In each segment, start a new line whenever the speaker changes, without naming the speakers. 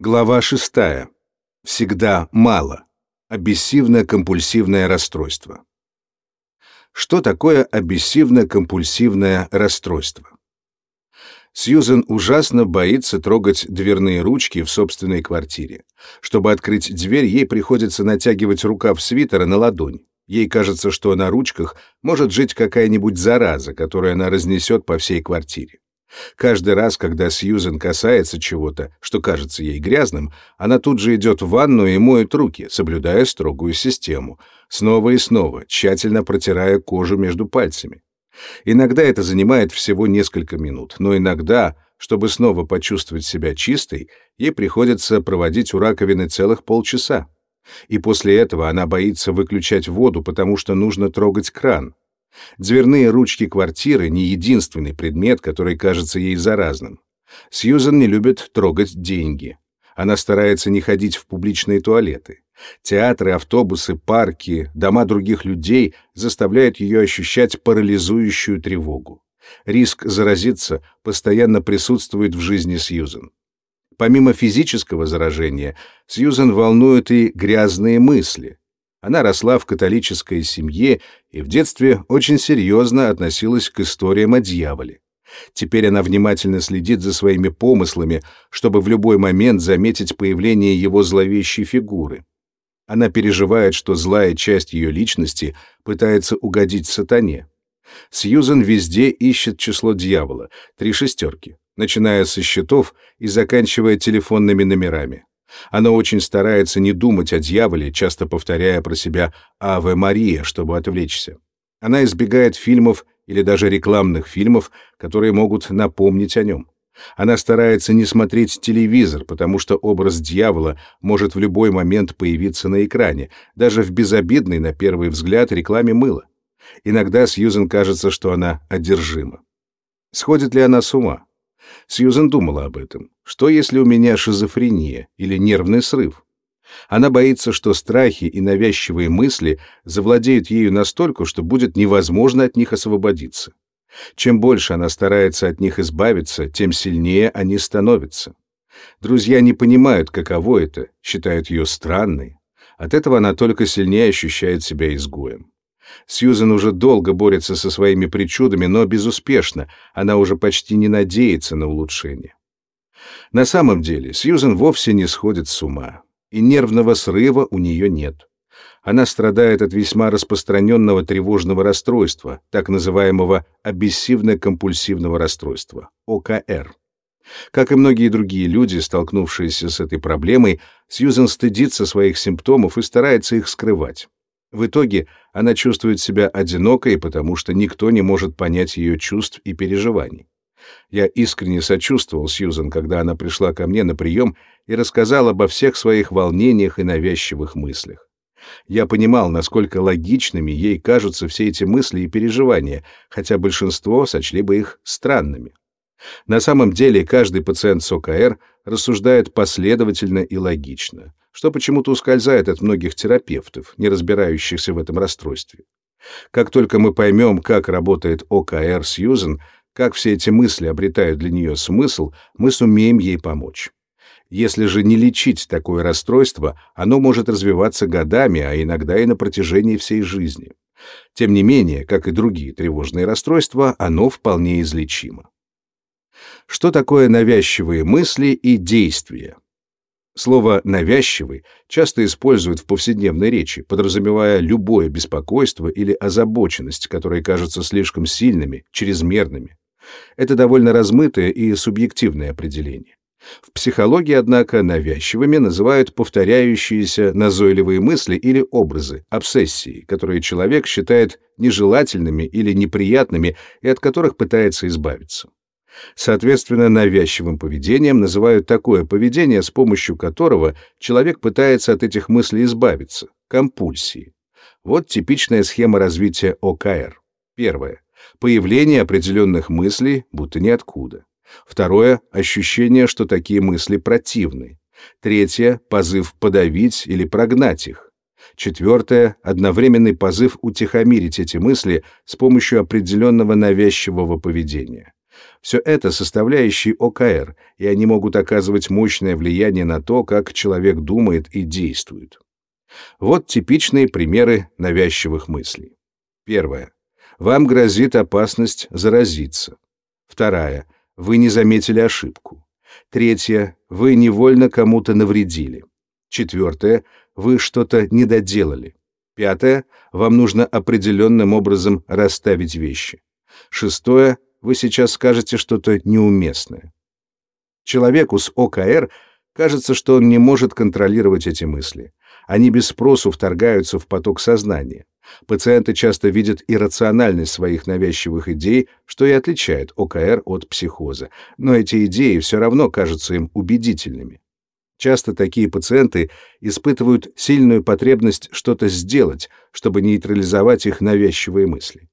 Глава 6. Всегда мало. Обессивно-компульсивное расстройство. Что такое обессивно-компульсивное расстройство? Сьюзен ужасно боится трогать дверные ручки в собственной квартире. Чтобы открыть дверь, ей приходится натягивать рукав свитера на ладонь. Ей кажется, что на ручках может жить какая-нибудь зараза, которую она разнесет по всей квартире. Каждый раз, когда Сьюзен касается чего-то, что кажется ей грязным, она тут же идет в ванну и моет руки, соблюдая строгую систему, снова и снова, тщательно протирая кожу между пальцами. Иногда это занимает всего несколько минут, но иногда, чтобы снова почувствовать себя чистой, ей приходится проводить у раковины целых полчаса. И после этого она боится выключать воду, потому что нужно трогать кран, Дверные ручки квартиры — не единственный предмет, который кажется ей заразным. Сьюзен не любит трогать деньги. Она старается не ходить в публичные туалеты. Театры, автобусы, парки, дома других людей заставляют ее ощущать парализующую тревогу. Риск заразиться постоянно присутствует в жизни Сьюзен. Помимо физического заражения, Сьюзен волнуют и грязные мысли. Она росла в католической семье и в детстве очень серьезно относилась к историям о дьяволе. Теперь она внимательно следит за своими помыслами, чтобы в любой момент заметить появление его зловещей фигуры. Она переживает, что злая часть ее личности пытается угодить сатане. Сьюзен везде ищет число дьявола, три шестерки, начиная со счетов и заканчивая телефонными номерами. Она очень старается не думать о дьяволе, часто повторяя про себя «Аве Мария», чтобы отвлечься. Она избегает фильмов или даже рекламных фильмов, которые могут напомнить о нем. Она старается не смотреть телевизор, потому что образ дьявола может в любой момент появиться на экране, даже в безобидной, на первый взгляд, рекламе мыла. Иногда Сьюзен кажется, что она одержима. Сходит ли она с ума? Сьюзен думала об этом. Что, если у меня шизофрения или нервный срыв? Она боится, что страхи и навязчивые мысли завладеют ею настолько, что будет невозможно от них освободиться. Чем больше она старается от них избавиться, тем сильнее они становятся. Друзья не понимают, каково это, считают ее странной. От этого она только сильнее ощущает себя изгоем. Сьюзен уже долго борется со своими причудами, но безуспешно, она уже почти не надеется на улучшение. На самом деле Сьюзен вовсе не сходит с ума, и нервного срыва у нее нет. Она страдает от весьма распространенного тревожного расстройства, так называемого обессивно-компульсивного расстройства, ОКР. Как и многие другие люди, столкнувшиеся с этой проблемой, Сьюзен стыдится своих симптомов и старается их скрывать. В итоге она чувствует себя одинокой, потому что никто не может понять ее чувств и переживаний. Я искренне сочувствовал Сьюзен, когда она пришла ко мне на прием и рассказала обо всех своих волнениях и навязчивых мыслях. Я понимал, насколько логичными ей кажутся все эти мысли и переживания, хотя большинство сочли бы их странными. На самом деле каждый пациент с ОКР рассуждает последовательно и логично что почему-то ускользает от многих терапевтов, не разбирающихся в этом расстройстве. Как только мы поймем, как работает ОКР Сьюзен, как все эти мысли обретают для нее смысл, мы сумеем ей помочь. Если же не лечить такое расстройство, оно может развиваться годами, а иногда и на протяжении всей жизни. Тем не менее, как и другие тревожные расстройства, оно вполне излечимо. Что такое навязчивые мысли и действия? Слово «навязчивый» часто используют в повседневной речи, подразумевая любое беспокойство или озабоченность, которые кажутся слишком сильными, чрезмерными. Это довольно размытое и субъективное определение. В психологии, однако, навязчивыми называют повторяющиеся назойливые мысли или образы, обсессии, которые человек считает нежелательными или неприятными и от которых пытается избавиться. Соответственно, навязчивым поведением называют такое поведение, с помощью которого человек пытается от этих мыслей избавиться, компульсии. Вот типичная схема развития ОКР. Первое. Появление определенных мыслей, будто ниоткуда. Второе — ощущение, что такие мысли противны. Третье — позыв подавить или прогнать их. Четвертое — одновременный позыв утихомирить эти мысли с помощью определенного навязчивого поведения. Все это составляющие ОКР, и они могут оказывать мощное влияние на то, как человек думает и действует. Вот типичные примеры навязчивых мыслей. Первое. Вам грозит опасность заразиться. Вторая. Вы не заметили ошибку. Третья. Вы невольно кому-то навредили. Четвертое. Вы что-то не доделали. Пятое. Вам нужно определенным образом расставить вещи. Шестое вы сейчас скажете что-то неуместное. Человеку с ОКР кажется, что он не может контролировать эти мысли. Они без спросу вторгаются в поток сознания. Пациенты часто видят иррациональность своих навязчивых идей, что и отличает ОКР от психоза, но эти идеи все равно кажутся им убедительными. Часто такие пациенты испытывают сильную потребность что-то сделать, чтобы нейтрализовать их навязчивые мысли.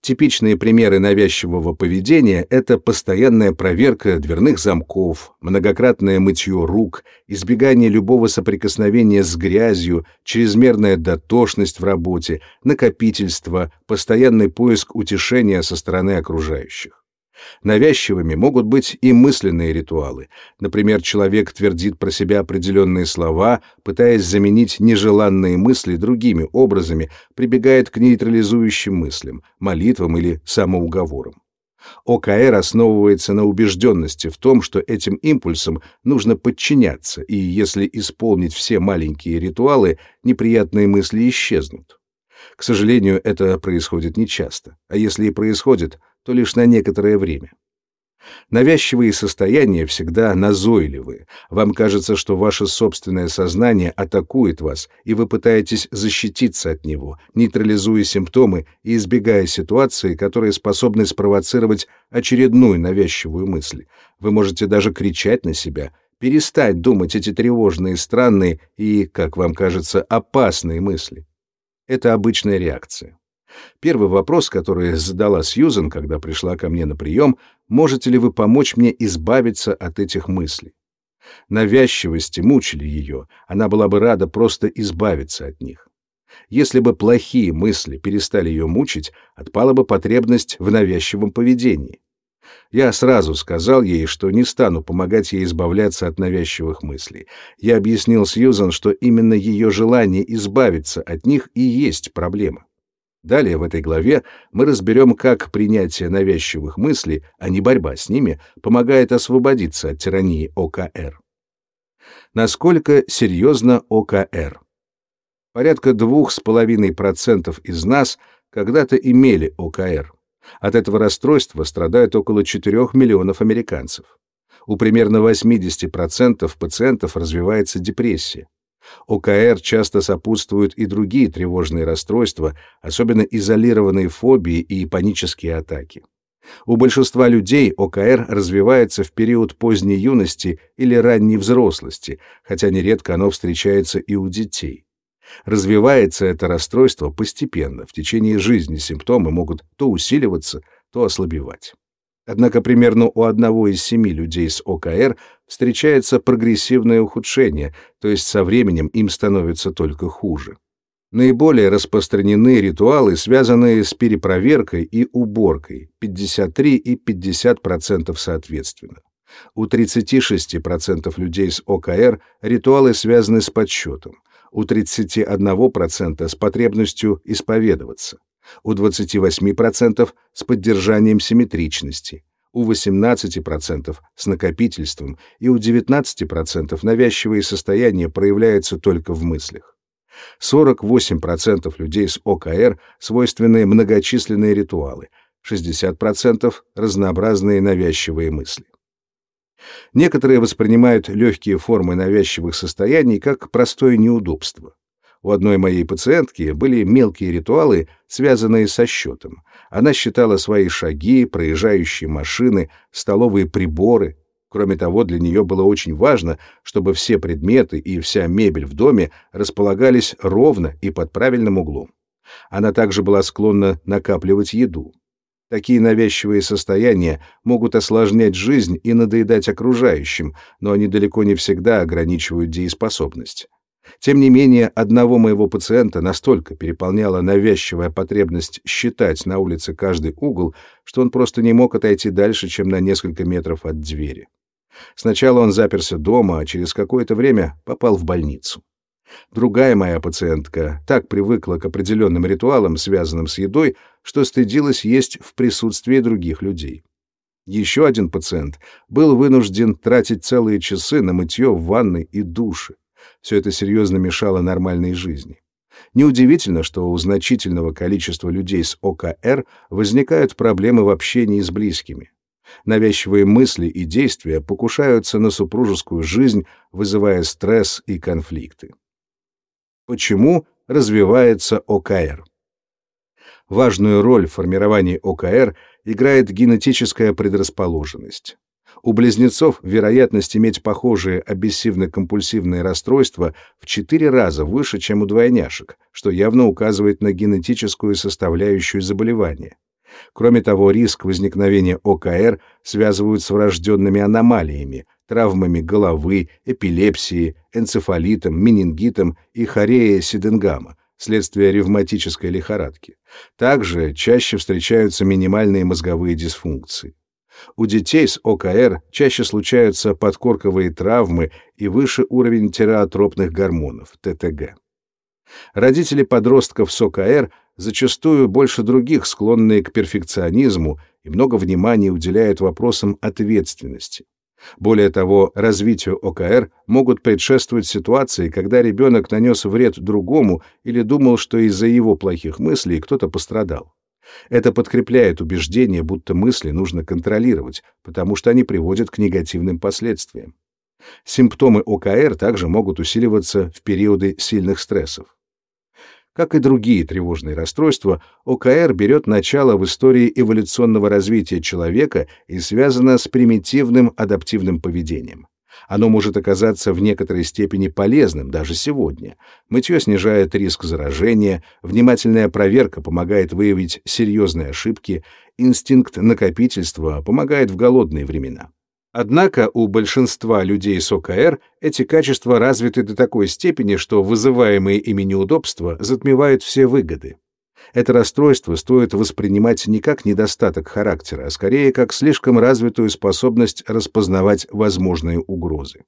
Типичные примеры навязчивого поведения — это постоянная проверка дверных замков, многократное мытье рук, избегание любого соприкосновения с грязью, чрезмерная дотошность в работе, накопительство, постоянный поиск утешения со стороны окружающих. Навязчивыми могут быть и мысленные ритуалы. Например, человек твердит про себя определенные слова, пытаясь заменить нежеланные мысли другими образами, прибегает к нейтрализующим мыслям, молитвам или самоуговорам. ОКР основывается на убежденности в том, что этим импульсам нужно подчиняться, и если исполнить все маленькие ритуалы, неприятные мысли исчезнут. К сожалению, это происходит нечасто, а если и происходит, то лишь на некоторое время. Навязчивые состояния всегда назойливы. Вам кажется, что ваше собственное сознание атакует вас, и вы пытаетесь защититься от него, нейтрализуя симптомы и избегая ситуации, которые способны спровоцировать очередную навязчивую мысль. Вы можете даже кричать на себя, перестать думать эти тревожные, странные и, как вам кажется, опасные мысли. Это обычная реакция. Первый вопрос, который задала Сьюзен, когда пришла ко мне на прием, можете ли вы помочь мне избавиться от этих мыслей? Навязчивости мучили ее, она была бы рада просто избавиться от них. Если бы плохие мысли перестали ее мучить, отпала бы потребность в навязчивом поведении. Я сразу сказал ей, что не стану помогать ей избавляться от навязчивых мыслей. Я объяснил Сьюзан, что именно ее желание избавиться от них и есть проблема. Далее в этой главе мы разберем, как принятие навязчивых мыслей, а не борьба с ними, помогает освободиться от тирании ОКР. Насколько серьезно ОКР? Порядка 2,5% из нас когда-то имели ОКР. От этого расстройства страдают около 4 миллионов американцев. У примерно 80% пациентов развивается депрессия. ОКР часто сопутствуют и другие тревожные расстройства, особенно изолированные фобии и панические атаки. У большинства людей ОКР развивается в период поздней юности или ранней взрослости, хотя нередко оно встречается и у детей. Развивается это расстройство постепенно, в течение жизни симптомы могут то усиливаться, то ослабевать. Однако примерно у одного из семи людей с ОКР встречается прогрессивное ухудшение, то есть со временем им становится только хуже. Наиболее распространены ритуалы, связанные с перепроверкой и уборкой, 53 и 50% соответственно. У 36% людей с ОКР ритуалы связаны с подсчетом, у 31% с потребностью исповедоваться, у 28% с поддержанием симметричности, у 18% с накопительством и у 19% навязчивые состояния проявляются только в мыслях. 48% людей с ОКР свойственны многочисленные ритуалы, 60% разнообразные навязчивые мысли. Некоторые воспринимают легкие формы навязчивых состояний как простое неудобство. У одной моей пациентки были мелкие ритуалы, связанные со счетом. Она считала свои шаги, проезжающие машины, столовые приборы. Кроме того, для нее было очень важно, чтобы все предметы и вся мебель в доме располагались ровно и под правильным углом. Она также была склонна накапливать еду. Такие навязчивые состояния могут осложнять жизнь и надоедать окружающим, но они далеко не всегда ограничивают дееспособность. Тем не менее, одного моего пациента настолько переполняла навязчивая потребность считать на улице каждый угол, что он просто не мог отойти дальше, чем на несколько метров от двери. Сначала он заперся дома, а через какое-то время попал в больницу. Другая моя пациентка так привыкла к определенным ритуалам, связанным с едой, что стыдилась есть в присутствии других людей. Еще один пациент был вынужден тратить целые часы на мытье в ванной и душе. Все это серьезно мешало нормальной жизни. Неудивительно, что у значительного количества людей с ОКР возникают проблемы в общении с близкими. Навязчивые мысли и действия покушаются на супружескую жизнь, вызывая стресс и конфликты. Почему развивается ОКР? Важную роль в формировании ОКР играет генетическая предрасположенность. У близнецов вероятность иметь похожие обессивно-компульсивные расстройства в 4 раза выше, чем у двойняшек, что явно указывает на генетическую составляющую заболевания. Кроме того, риск возникновения ОКР связывают с врожденными аномалиями, травмами головы, эпилепсией, энцефалитом, менингитом и хореей Сиденгама, следствие ревматической лихорадки. Также чаще встречаются минимальные мозговые дисфункции. У детей с ОКР чаще случаются подкорковые травмы и выше уровень тиреотропных гормонов, ТТГ. Родители подростков с ОКР зачастую больше других склонные к перфекционизму и много внимания уделяют вопросам ответственности. Более того, развитию ОКР могут предшествовать ситуации, когда ребенок нанес вред другому или думал, что из-за его плохих мыслей кто-то пострадал. Это подкрепляет убеждение, будто мысли нужно контролировать, потому что они приводят к негативным последствиям. Симптомы ОКР также могут усиливаться в периоды сильных стрессов. Как и другие тревожные расстройства, ОКР берет начало в истории эволюционного развития человека и связано с примитивным адаптивным поведением. Оно может оказаться в некоторой степени полезным даже сегодня. Мытье снижает риск заражения, внимательная проверка помогает выявить серьезные ошибки, инстинкт накопительства помогает в голодные времена. Однако у большинства людей с ОКР эти качества развиты до такой степени, что вызываемые ими неудобства затмевают все выгоды. Это расстройство стоит воспринимать не как недостаток характера, а скорее как слишком развитую способность распознавать возможные угрозы.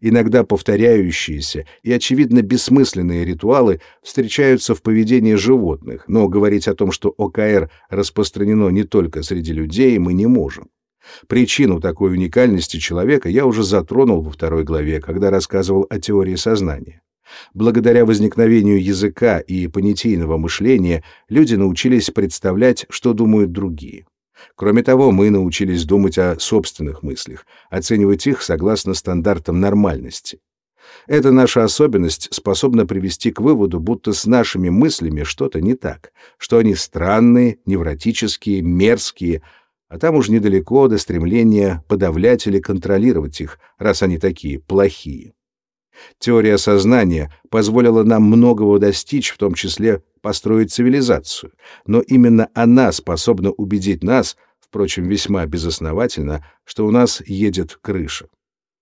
Иногда повторяющиеся и очевидно бессмысленные ритуалы встречаются в поведении животных, но говорить о том, что ОКР распространено не только среди людей, мы не можем. Причину такой уникальности человека я уже затронул во второй главе, когда рассказывал о теории сознания. Благодаря возникновению языка и понятийного мышления люди научились представлять, что думают другие. Кроме того, мы научились думать о собственных мыслях, оценивать их согласно стандартам нормальности. Эта наша особенность способна привести к выводу, будто с нашими мыслями что-то не так, что они странные, невротические, мерзкие, а там уж недалеко до стремления подавлять или контролировать их, раз они такие плохие. Теория сознания позволила нам многого достичь, в том числе построить цивилизацию, но именно она способна убедить нас, впрочем, весьма безосновательно, что у нас едет крыша.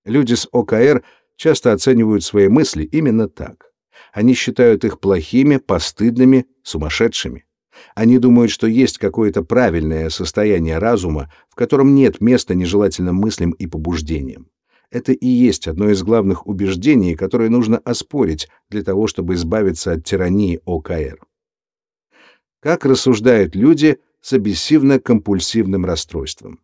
Люди с ОКР часто оценивают свои мысли именно так. Они считают их плохими, постыдными, сумасшедшими. Они думают, что есть какое-то правильное состояние разума, в котором нет места нежелательным мыслям и побуждениям. Это и есть одно из главных убеждений, которое нужно оспорить для того, чтобы избавиться от тирании ОКР. Как рассуждают люди с обессивно-компульсивным расстройством?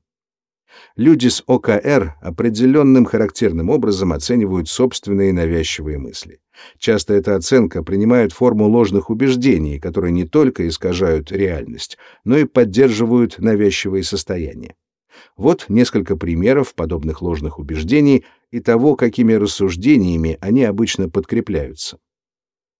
Люди с ОКР определенным характерным образом оценивают собственные навязчивые мысли. Часто эта оценка принимает форму ложных убеждений, которые не только искажают реальность, но и поддерживают навязчивые состояния. Вот несколько примеров подобных ложных убеждений и того, какими рассуждениями они обычно подкрепляются.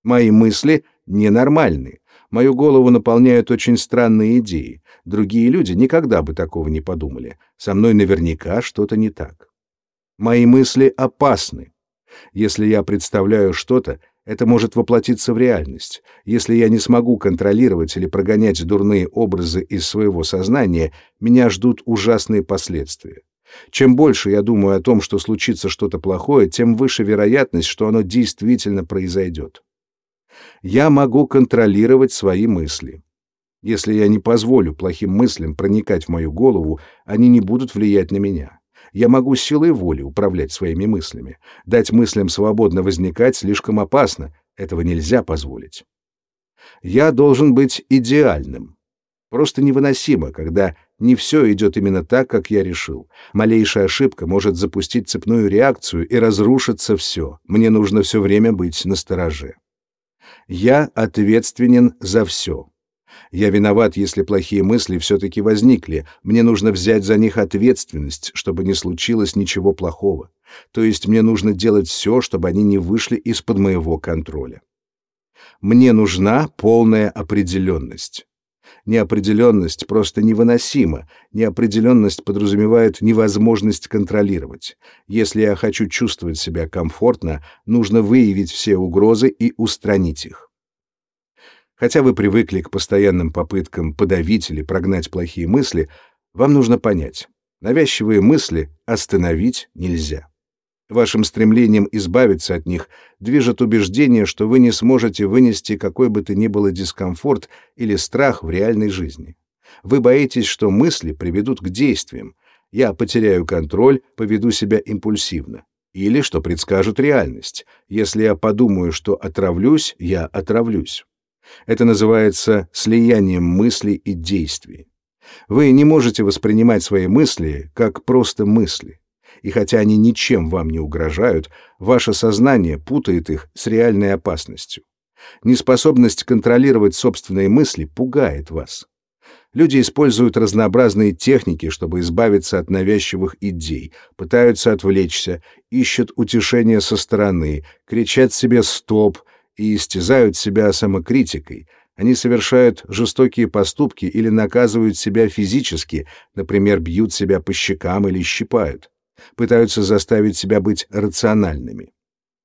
Мои мысли ненормальны. Мою голову наполняют очень странные идеи. Другие люди никогда бы такого не подумали. Со мной наверняка что-то не так. Мои мысли опасны. Если я представляю что-то, это может воплотиться в реальность. Если я не смогу контролировать или прогонять дурные образы из своего сознания, меня ждут ужасные последствия. Чем больше я думаю о том, что случится что-то плохое, тем выше вероятность, что оно действительно произойдет. Я могу контролировать свои мысли. Если я не позволю плохим мыслям проникать в мою голову, они не будут влиять на меня. Я могу силой воли управлять своими мыслями. Дать мыслям свободно возникать слишком опасно, этого нельзя позволить. Я должен быть идеальным. Просто невыносимо, когда не все идет именно так, как я решил. Малейшая ошибка может запустить цепную реакцию и разрушиться все. Мне нужно все время быть настороже. Я ответственен за все. Я виноват, если плохие мысли все-таки возникли. Мне нужно взять за них ответственность, чтобы не случилось ничего плохого. То есть мне нужно делать все, чтобы они не вышли из-под моего контроля. Мне нужна полная определенность. Неопределенность просто невыносима. Неопределенность подразумевает невозможность контролировать. Если я хочу чувствовать себя комфортно, нужно выявить все угрозы и устранить их. Хотя вы привыкли к постоянным попыткам подавить или прогнать плохие мысли, вам нужно понять, навязчивые мысли остановить нельзя. Вашим стремлением избавиться от них движет убеждение, что вы не сможете вынести какой бы то ни было дискомфорт или страх в реальной жизни. Вы боитесь, что мысли приведут к действиям. Я потеряю контроль, поведу себя импульсивно. Или что предскажут реальность. Если я подумаю, что отравлюсь, я отравлюсь. Это называется слиянием мыслей и действий. Вы не можете воспринимать свои мысли как просто мысли. И хотя они ничем вам не угрожают, ваше сознание путает их с реальной опасностью. Неспособность контролировать собственные мысли пугает вас. Люди используют разнообразные техники, чтобы избавиться от навязчивых идей, пытаются отвлечься, ищут утешения со стороны, кричат себе «стоп», и истязают себя самокритикой. Они совершают жестокие поступки или наказывают себя физически, например, бьют себя по щекам или щипают. Пытаются заставить себя быть рациональными.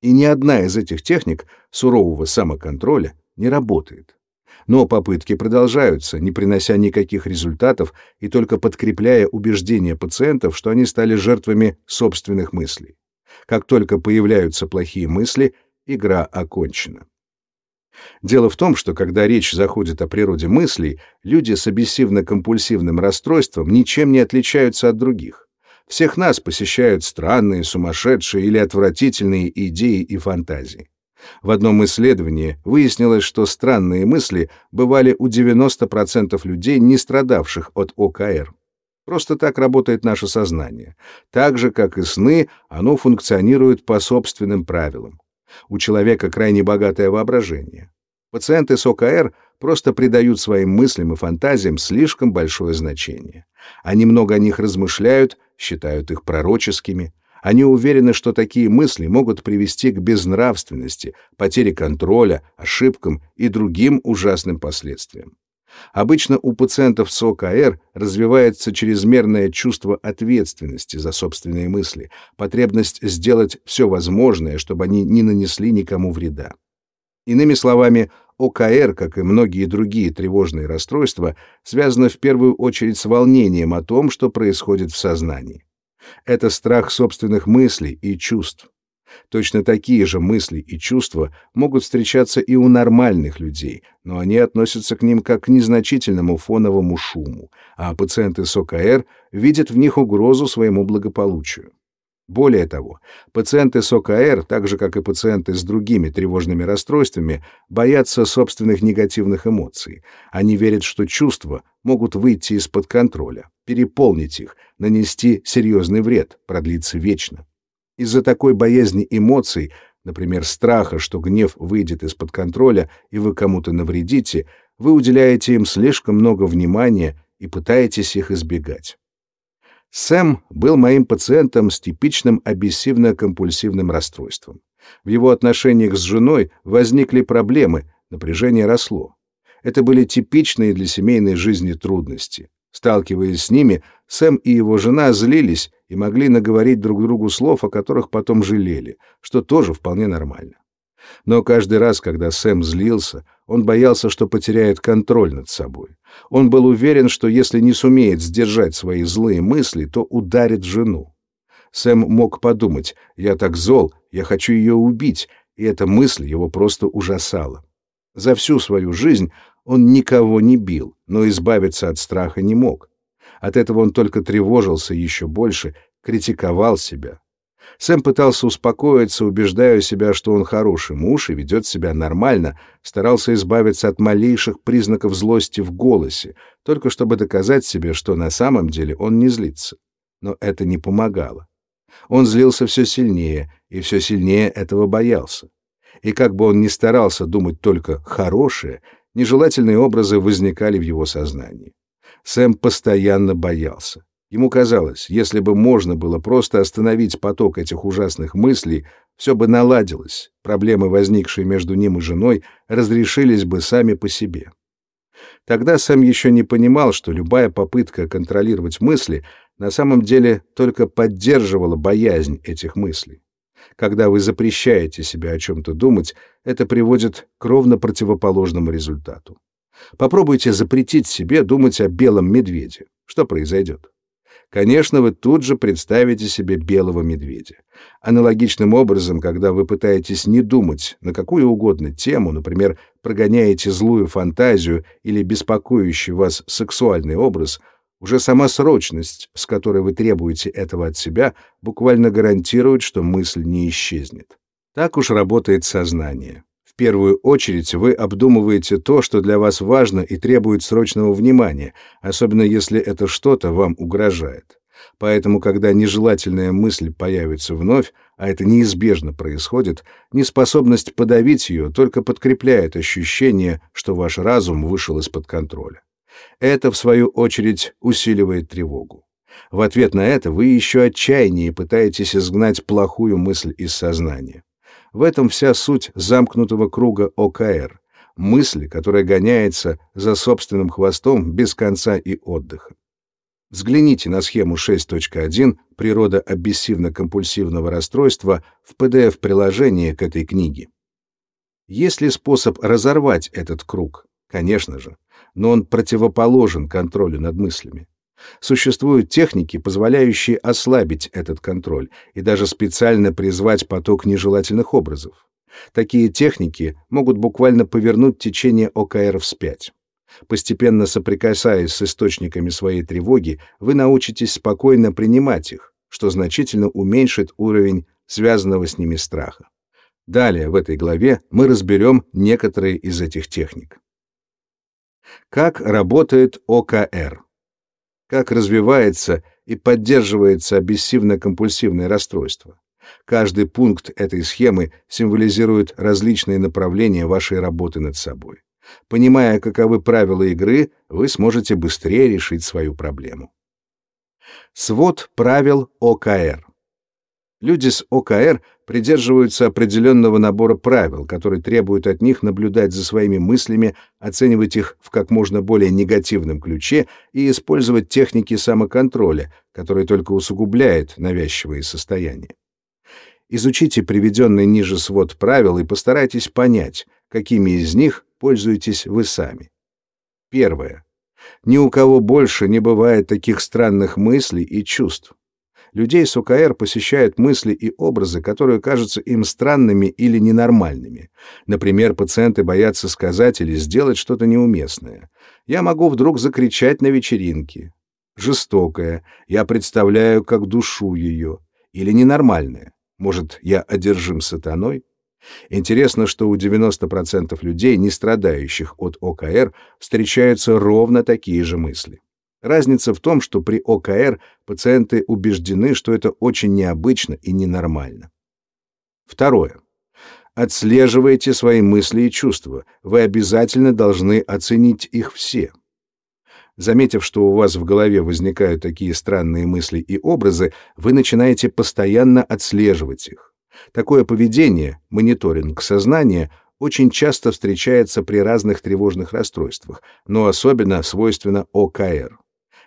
И ни одна из этих техник сурового самоконтроля не работает. Но попытки продолжаются, не принося никаких результатов и только подкрепляя убеждения пациентов, что они стали жертвами собственных мыслей. Как только появляются плохие мысли, игра окончена. Дело в том, что когда речь заходит о природе мыслей, люди с обессивно-компульсивным расстройством ничем не отличаются от других. Всех нас посещают странные, сумасшедшие или отвратительные идеи и фантазии. В одном исследовании выяснилось, что странные мысли бывали у 90% людей, не страдавших от ОКР. Просто так работает наше сознание. Так же, как и сны, оно функционирует по собственным правилам. У человека крайне богатое воображение. Пациенты с ОКР просто придают своим мыслям и фантазиям слишком большое значение. Они много о них размышляют, считают их пророческими. Они уверены, что такие мысли могут привести к безнравственности, потере контроля, ошибкам и другим ужасным последствиям. Обычно у пациентов с ОКР развивается чрезмерное чувство ответственности за собственные мысли, потребность сделать все возможное, чтобы они не нанесли никому вреда. Иными словами, ОКР, как и многие другие тревожные расстройства, связано в первую очередь с волнением о том, что происходит в сознании. Это страх собственных мыслей и чувств. Точно такие же мысли и чувства могут встречаться и у нормальных людей, но они относятся к ним как к незначительному фоновому шуму, а пациенты с ОКР видят в них угрозу своему благополучию. Более того, пациенты с ОКР, так же как и пациенты с другими тревожными расстройствами, боятся собственных негативных эмоций. Они верят, что чувства могут выйти из-под контроля, переполнить их, нанести серьезный вред, продлиться вечно. Из-за такой боязни эмоций, например, страха, что гнев выйдет из-под контроля и вы кому-то навредите, вы уделяете им слишком много внимания и пытаетесь их избегать. Сэм был моим пациентом с типичным обессивно-компульсивным расстройством. В его отношениях с женой возникли проблемы, напряжение росло. Это были типичные для семейной жизни трудности. Сталкиваясь с ними, Сэм и его жена злились и могли наговорить друг другу слов, о которых потом жалели, что тоже вполне нормально. Но каждый раз, когда Сэм злился, он боялся, что потеряет контроль над собой. Он был уверен, что если не сумеет сдержать свои злые мысли, то ударит жену. Сэм мог подумать «я так зол, я хочу ее убить», и эта мысль его просто ужасала. За всю свою жизнь он никого не бил, но избавиться от страха не мог. От этого он только тревожился еще больше, критиковал себя. Сэм пытался успокоиться, убеждая себя, что он хороший муж и ведет себя нормально, старался избавиться от малейших признаков злости в голосе, только чтобы доказать себе, что на самом деле он не злится. Но это не помогало. Он злился все сильнее, и все сильнее этого боялся. И как бы он ни старался думать только хорошее, нежелательные образы возникали в его сознании. Сэм постоянно боялся. Ему казалось, если бы можно было просто остановить поток этих ужасных мыслей, все бы наладилось, проблемы, возникшие между ним и женой, разрешились бы сами по себе. Тогда Сэм еще не понимал, что любая попытка контролировать мысли на самом деле только поддерживала боязнь этих мыслей. Когда вы запрещаете себе о чем-то думать, это приводит к ровно противоположному результату. Попробуйте запретить себе думать о белом медведе. Что произойдет? Конечно, вы тут же представите себе белого медведя. Аналогичным образом, когда вы пытаетесь не думать на какую угодно тему, например, прогоняете злую фантазию или беспокоящий вас сексуальный образ, уже сама срочность, с которой вы требуете этого от себя, буквально гарантирует, что мысль не исчезнет. Так уж работает сознание. В первую очередь вы обдумываете то, что для вас важно и требует срочного внимания, особенно если это что-то вам угрожает. Поэтому, когда нежелательная мысль появится вновь, а это неизбежно происходит, неспособность подавить ее только подкрепляет ощущение, что ваш разум вышел из-под контроля. Это, в свою очередь, усиливает тревогу. В ответ на это вы еще отчаяннее пытаетесь изгнать плохую мысль из сознания. В этом вся суть замкнутого круга ОКР, мысли, которая гоняется за собственным хвостом без конца и отдыха. Взгляните на схему 6.1 «Природа обессивно-компульсивного расстройства» в PDF-приложении к этой книге. Есть ли способ разорвать этот круг? Конечно же, но он противоположен контролю над мыслями. Существуют техники, позволяющие ослабить этот контроль и даже специально призвать поток нежелательных образов. Такие техники могут буквально повернуть течение ОКР вспять. Постепенно соприкасаясь с источниками своей тревоги, вы научитесь спокойно принимать их, что значительно уменьшит уровень связанного с ними страха. Далее в этой главе мы разберем некоторые из этих техник. Как работает ОКР? Как развивается и поддерживается обессивно-компульсивное расстройство. Каждый пункт этой схемы символизирует различные направления вашей работы над собой. Понимая, каковы правила игры, вы сможете быстрее решить свою проблему. Свод правил ОКР. Люди с ОКР придерживаются определенного набора правил, которые требуют от них наблюдать за своими мыслями, оценивать их в как можно более негативном ключе и использовать техники самоконтроля, которые только усугубляют навязчивые состояния. Изучите приведенный ниже свод правил и постарайтесь понять, какими из них пользуетесь вы сами. Первое. Ни у кого больше не бывает таких странных мыслей и чувств. Людей с ОКР посещают мысли и образы, которые кажутся им странными или ненормальными. Например, пациенты боятся сказать или сделать что-то неуместное. Я могу вдруг закричать на вечеринке. Жестокое. Я представляю, как душу ее. Или ненормальное. Может, я одержим сатаной? Интересно, что у 90% людей, не страдающих от ОКР, встречаются ровно такие же мысли. Разница в том, что при ОКР пациенты убеждены, что это очень необычно и ненормально. Второе. Отслеживайте свои мысли и чувства. Вы обязательно должны оценить их все. Заметив, что у вас в голове возникают такие странные мысли и образы, вы начинаете постоянно отслеживать их. Такое поведение, мониторинг сознания, очень часто встречается при разных тревожных расстройствах, но особенно свойственно ОКР.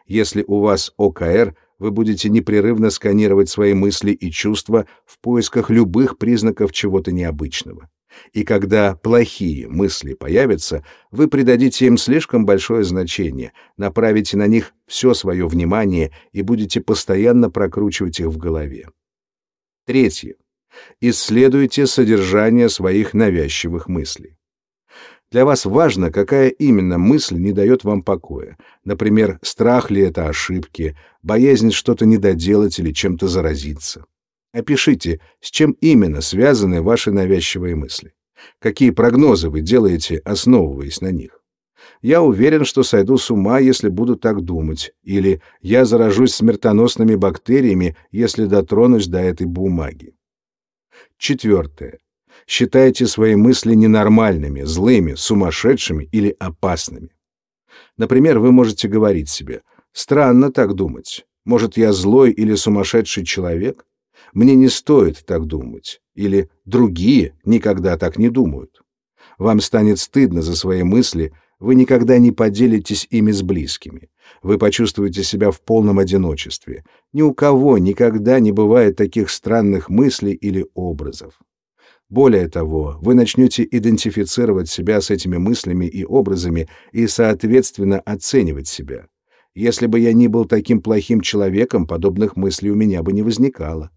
Если у вас ОКР, вы будете непрерывно сканировать свои мысли и чувства в поисках любых признаков чего-то необычного. И когда плохие мысли появятся, вы придадите им слишком большое значение, направите на них все свое внимание и будете постоянно прокручивать их в голове. Третье. Исследуйте содержание своих навязчивых мыслей. Для вас важно, какая именно мысль не дает вам покоя. Например, страх ли это ошибки, боязнь что-то недоделать или чем-то заразиться. Опишите, с чем именно связаны ваши навязчивые мысли. Какие прогнозы вы делаете, основываясь на них? Я уверен, что сойду с ума, если буду так думать, или я заражусь смертоносными бактериями, если дотронусь до этой бумаги. Четвертое. Считайте свои мысли ненормальными, злыми, сумасшедшими или опасными. Например, вы можете говорить себе «Странно так думать. Может, я злой или сумасшедший человек? Мне не стоит так думать. Или другие никогда так не думают. Вам станет стыдно за свои мысли, вы никогда не поделитесь ими с близкими. Вы почувствуете себя в полном одиночестве. Ни у кого никогда не бывает таких странных мыслей или образов. Более того, вы начнете идентифицировать себя с этими мыслями и образами и, соответственно, оценивать себя. Если бы я не был таким плохим человеком, подобных мыслей у меня бы не возникало.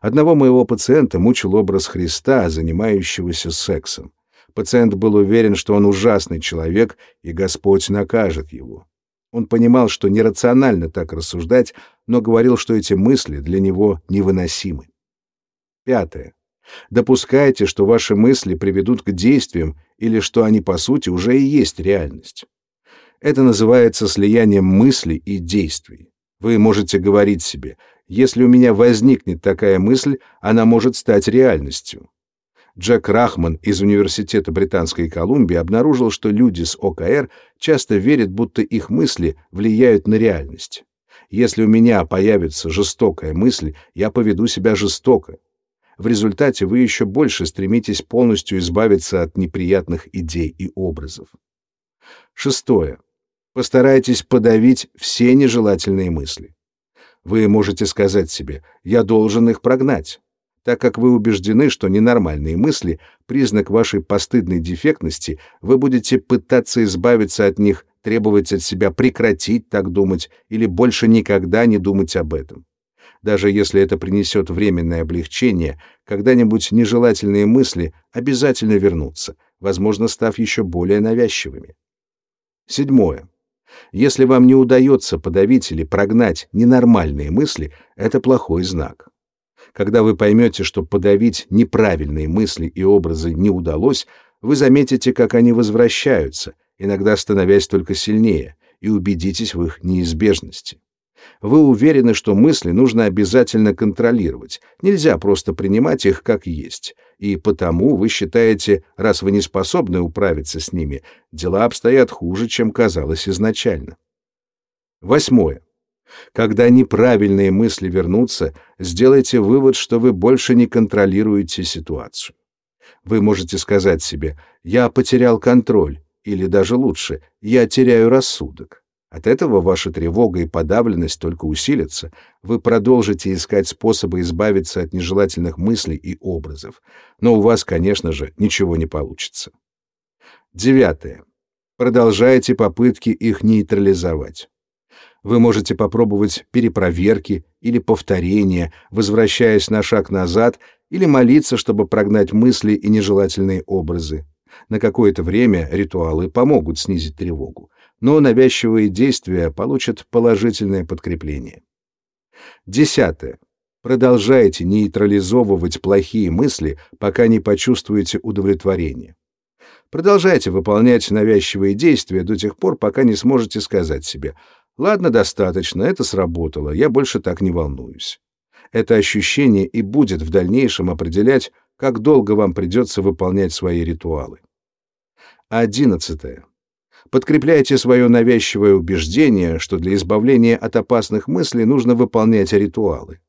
Одного моего пациента мучил образ Христа, занимающегося сексом. Пациент был уверен, что он ужасный человек, и Господь накажет его. Он понимал, что нерационально так рассуждать, но говорил, что эти мысли для него невыносимы. Пятое. Допускайте, что ваши мысли приведут к действиям или что они по сути уже и есть реальность. Это называется слиянием мыслей и действий. Вы можете говорить себе если у меня возникнет такая мысль, она может стать реальностью. Джек Рахман из Университета Британской Колумбии обнаружил, что люди с ОКР часто верят, будто их мысли влияют на реальность. Если у меня появится жестокая мысль, я поведу себя жестоко. В результате вы еще больше стремитесь полностью избавиться от неприятных идей и образов. Шестое. Постарайтесь подавить все нежелательные мысли. Вы можете сказать себе «я должен их прогнать», так как вы убеждены, что ненормальные мысли — признак вашей постыдной дефектности, вы будете пытаться избавиться от них, требовать от себя прекратить так думать или больше никогда не думать об этом. Даже если это принесет временное облегчение, когда-нибудь нежелательные мысли обязательно вернутся, возможно, став еще более навязчивыми. Седьмое. Если вам не удается подавить или прогнать ненормальные мысли, это плохой знак. Когда вы поймете, что подавить неправильные мысли и образы не удалось, вы заметите, как они возвращаются, иногда становясь только сильнее, и убедитесь в их неизбежности. Вы уверены, что мысли нужно обязательно контролировать, нельзя просто принимать их как есть, и потому вы считаете, раз вы не способны управиться с ними, дела обстоят хуже, чем казалось изначально. Восьмое. Когда неправильные мысли вернутся, сделайте вывод, что вы больше не контролируете ситуацию. Вы можете сказать себе «я потерял контроль» или даже лучше «я теряю рассудок». От этого ваша тревога и подавленность только усилятся. Вы продолжите искать способы избавиться от нежелательных мыслей и образов. Но у вас, конечно же, ничего не получится. Девятое. Продолжайте попытки их нейтрализовать. Вы можете попробовать перепроверки или повторения, возвращаясь на шаг назад, или молиться, чтобы прогнать мысли и нежелательные образы. На какое-то время ритуалы помогут снизить тревогу но навязчивые действия получат положительное подкрепление. Десятое. Продолжайте нейтрализовывать плохие мысли, пока не почувствуете удовлетворение. Продолжайте выполнять навязчивые действия до тех пор, пока не сможете сказать себе «Ладно, достаточно, это сработало, я больше так не волнуюсь». Это ощущение и будет в дальнейшем определять, как долго вам придется выполнять свои ритуалы. Одиннадцатое. Подкрепляйте свое навязчивое убеждение, что для избавления от опасных мыслей нужно выполнять ритуалы.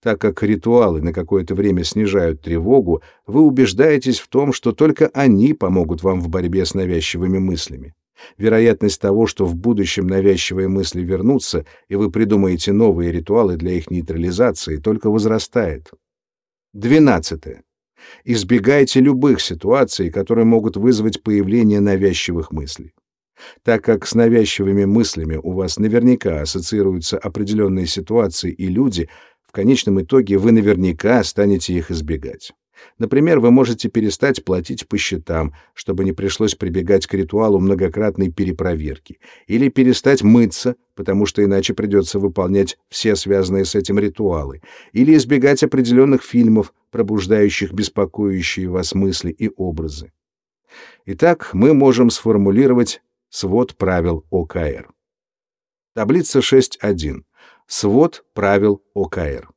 Так как ритуалы на какое-то время снижают тревогу, вы убеждаетесь в том, что только они помогут вам в борьбе с навязчивыми мыслями. Вероятность того, что в будущем навязчивые мысли вернутся, и вы придумаете новые ритуалы для их нейтрализации, только возрастает. Двенадцатое. Избегайте любых ситуаций, которые могут вызвать появление навязчивых мыслей. Так как с навязчивыми мыслями у вас наверняка ассоциируются определенные ситуации и люди, в конечном итоге вы наверняка станете их избегать. Например, вы можете перестать платить по счетам, чтобы не пришлось прибегать к ритуалу многократной перепроверки, или перестать мыться, потому что иначе придется выполнять все связанные с этим ритуалы, или избегать определенных фильмов, пробуждающих беспокоящие вас мысли и образы. Итак, мы можем сформулировать свод правил ОКР. Таблица 6.1. Свод правил ОКР.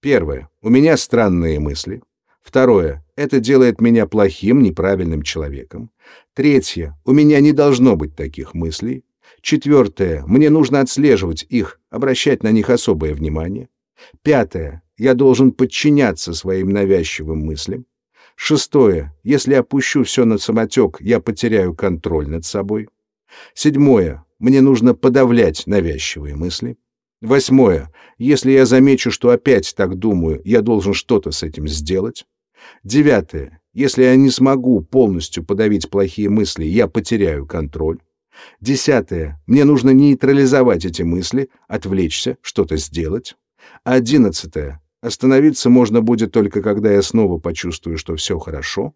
Первое. У меня странные мысли. Второе. Это делает меня плохим, неправильным человеком. Третье. У меня не должно быть таких мыслей. Четвертое. Мне нужно отслеживать их, обращать на них особое внимание. Пятое. Я должен подчиняться своим навязчивым мыслям. Шестое. Если опущу все на самотек, я потеряю контроль над собой. Седьмое. Мне нужно подавлять навязчивые мысли. Восьмое. Если я замечу, что опять так думаю, я должен что-то с этим сделать. Девятое. Если я не смогу полностью подавить плохие мысли, я потеряю контроль. Десятое. Мне нужно нейтрализовать эти мысли, отвлечься, что-то сделать. Одиннадцатое. Остановиться можно будет только когда я снова почувствую, что все хорошо.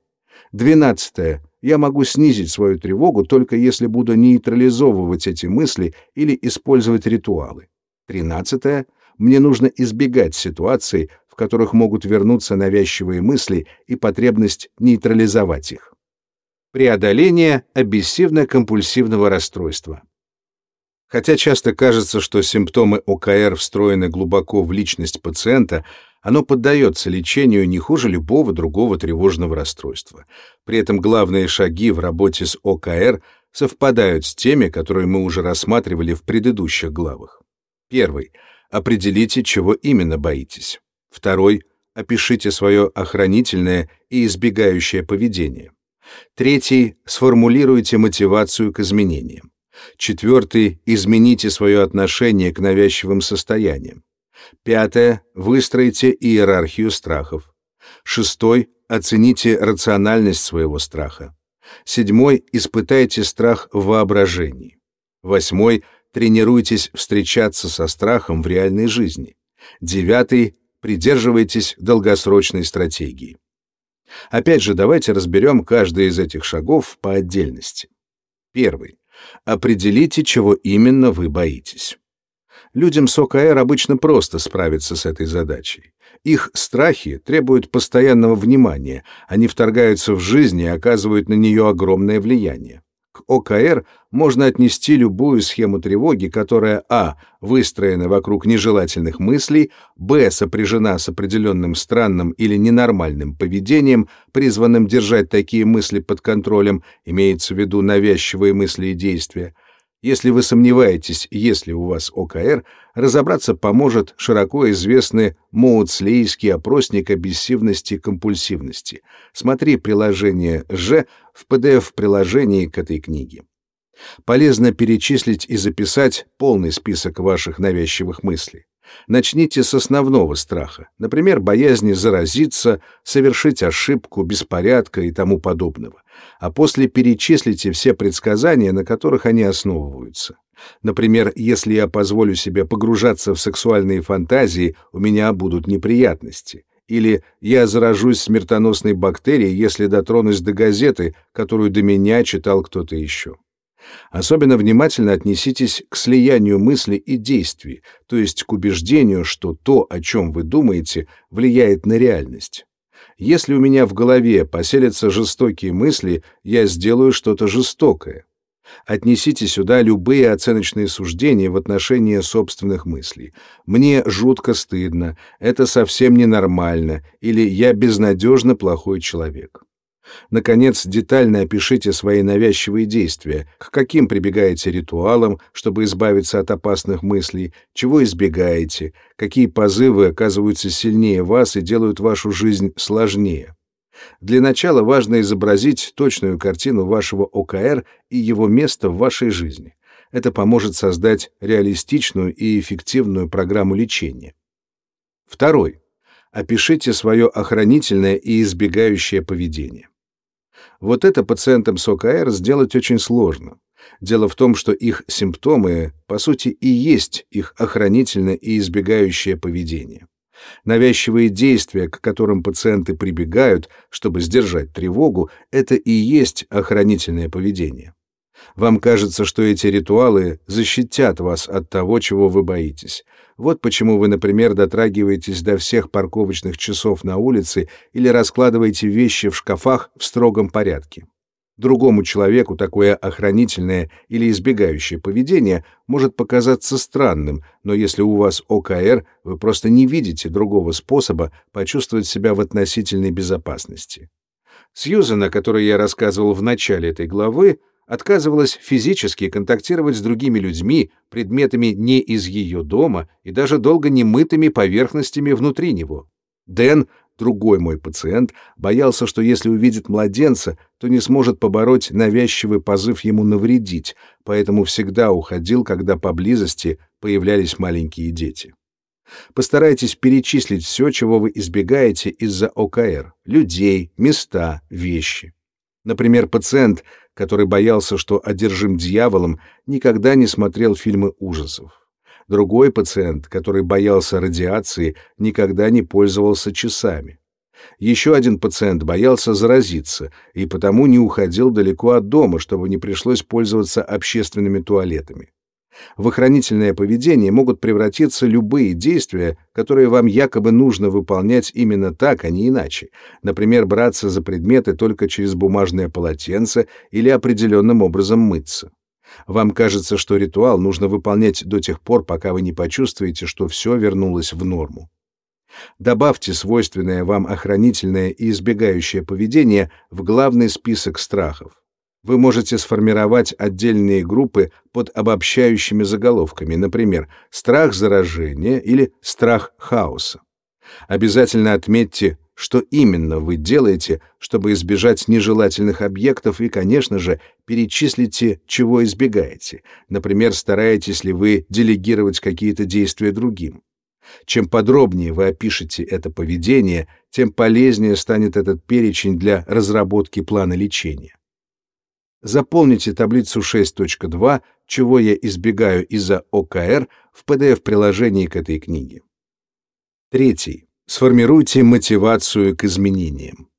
Двенадцатое. Я могу снизить свою тревогу только если буду нейтрализовывать эти мысли или использовать ритуалы. Тринадцатое. Мне нужно избегать ситуаций, в которых могут вернуться навязчивые мысли и потребность нейтрализовать их. Преодоление обессивно-компульсивного расстройства. Хотя часто кажется, что симптомы ОКР встроены глубоко в личность пациента, оно поддается лечению не хуже любого другого тревожного расстройства. При этом главные шаги в работе с ОКР совпадают с теми, которые мы уже рассматривали в предыдущих главах. Первый. Определите, чего именно боитесь. Второй. Опишите свое охранительное и избегающее поведение. Третий. Сформулируйте мотивацию к изменениям. Четвертый. Измените свое отношение к навязчивым состояниям. Пятое. Выстроите иерархию страхов. Шестой. Оцените рациональность своего страха. Седьмой. Испытайте страх в воображении. Восьмой. Тренируйтесь встречаться со страхом в реальной жизни. Девятый. Придерживайтесь долгосрочной стратегии. Опять же, давайте разберем каждый из этих шагов по отдельности. Первый. Определите, чего именно вы боитесь. Людям с ОКР обычно просто справиться с этой задачей. Их страхи требуют постоянного внимания, они вторгаются в жизнь и оказывают на нее огромное влияние. К ОКР можно отнести любую схему тревоги, которая а. выстроена вокруг нежелательных мыслей, б. сопряжена с определенным странным или ненормальным поведением, призванным держать такие мысли под контролем, имеется в виду навязчивые мысли и действия, если вы сомневаетесь, есть ли у вас ОКР, разобраться поможет широко известный Моуцлейский опросник обессивности компульсивности. Смотри приложение «Ж» в PDF-приложении к этой книге. Полезно перечислить и записать полный список ваших навязчивых мыслей. Начните с основного страха, например, боязни заразиться, совершить ошибку, беспорядка и тому подобного, а после перечислите все предсказания, на которых они основываются. Например, если я позволю себе погружаться в сексуальные фантазии, у меня будут неприятности. Или я заражусь смертоносной бактерией, если дотронусь до газеты, которую до меня читал кто-то еще. Особенно внимательно отнеситесь к слиянию мысли и действий, то есть к убеждению, что то, о чем вы думаете, влияет на реальность. Если у меня в голове поселятся жестокие мысли, я сделаю что-то жестокое. Отнесите сюда любые оценочные суждения в отношении собственных мыслей. Мне жутко стыдно, это совсем ненормально, или я безнадежно плохой человек. Наконец, детально опишите свои навязчивые действия, к каким прибегаете ритуалам, чтобы избавиться от опасных мыслей, чего избегаете, какие позывы оказываются сильнее вас и делают вашу жизнь сложнее. Для начала важно изобразить точную картину вашего ОКР и его места в вашей жизни. Это поможет создать реалистичную и эффективную программу лечения. Второй. Опишите свое охранительное и избегающее поведение. Вот это пациентам с ОКР сделать очень сложно. Дело в том, что их симптомы, по сути, и есть их охранительное и избегающее поведение. Навязчивые действия, к которым пациенты прибегают, чтобы сдержать тревогу, это и есть охранительное поведение. Вам кажется, что эти ритуалы защитят вас от того, чего вы боитесь. Вот почему вы, например, дотрагиваетесь до всех парковочных часов на улице или раскладываете вещи в шкафах в строгом порядке. Другому человеку такое охранительное или избегающее поведение может показаться странным, но если у вас ОКР, вы просто не видите другого способа почувствовать себя в относительной безопасности. Сьюзен, о которой я рассказывал в начале этой главы, отказывалась физически контактировать с другими людьми, предметами не из ее дома и даже долго немытыми поверхностями внутри него. Дэн Другой мой пациент боялся, что если увидит младенца, то не сможет побороть навязчивый позыв ему навредить, поэтому всегда уходил, когда поблизости появлялись маленькие дети. Постарайтесь перечислить все, чего вы избегаете из-за ОКР — людей, места, вещи. Например, пациент, который боялся, что одержим дьяволом, никогда не смотрел фильмы ужасов. Другой пациент, который боялся радиации, никогда не пользовался часами. Еще один пациент боялся заразиться и потому не уходил далеко от дома, чтобы не пришлось пользоваться общественными туалетами. В охранительное поведение могут превратиться любые действия, которые вам якобы нужно выполнять именно так, а не иначе. Например, браться за предметы только через бумажное полотенце или определенным образом мыться. Вам кажется, что ритуал нужно выполнять до тех пор, пока вы не почувствуете, что все вернулось в норму. Добавьте свойственное вам охранительное и избегающее поведение в главный список страхов. Вы можете сформировать отдельные группы под обобщающими заголовками, например, «страх заражения» или «страх хаоса». Обязательно отметьте что именно вы делаете, чтобы избежать нежелательных объектов и, конечно же, перечислите, чего избегаете. Например, стараетесь ли вы делегировать какие-то действия другим. Чем подробнее вы опишете это поведение, тем полезнее станет этот перечень для разработки плана лечения. Заполните таблицу 6.2 «Чего я избегаю из-за ОКР» в PDF-приложении к этой книге. Третий. Сформируйте мотивацию к изменениям.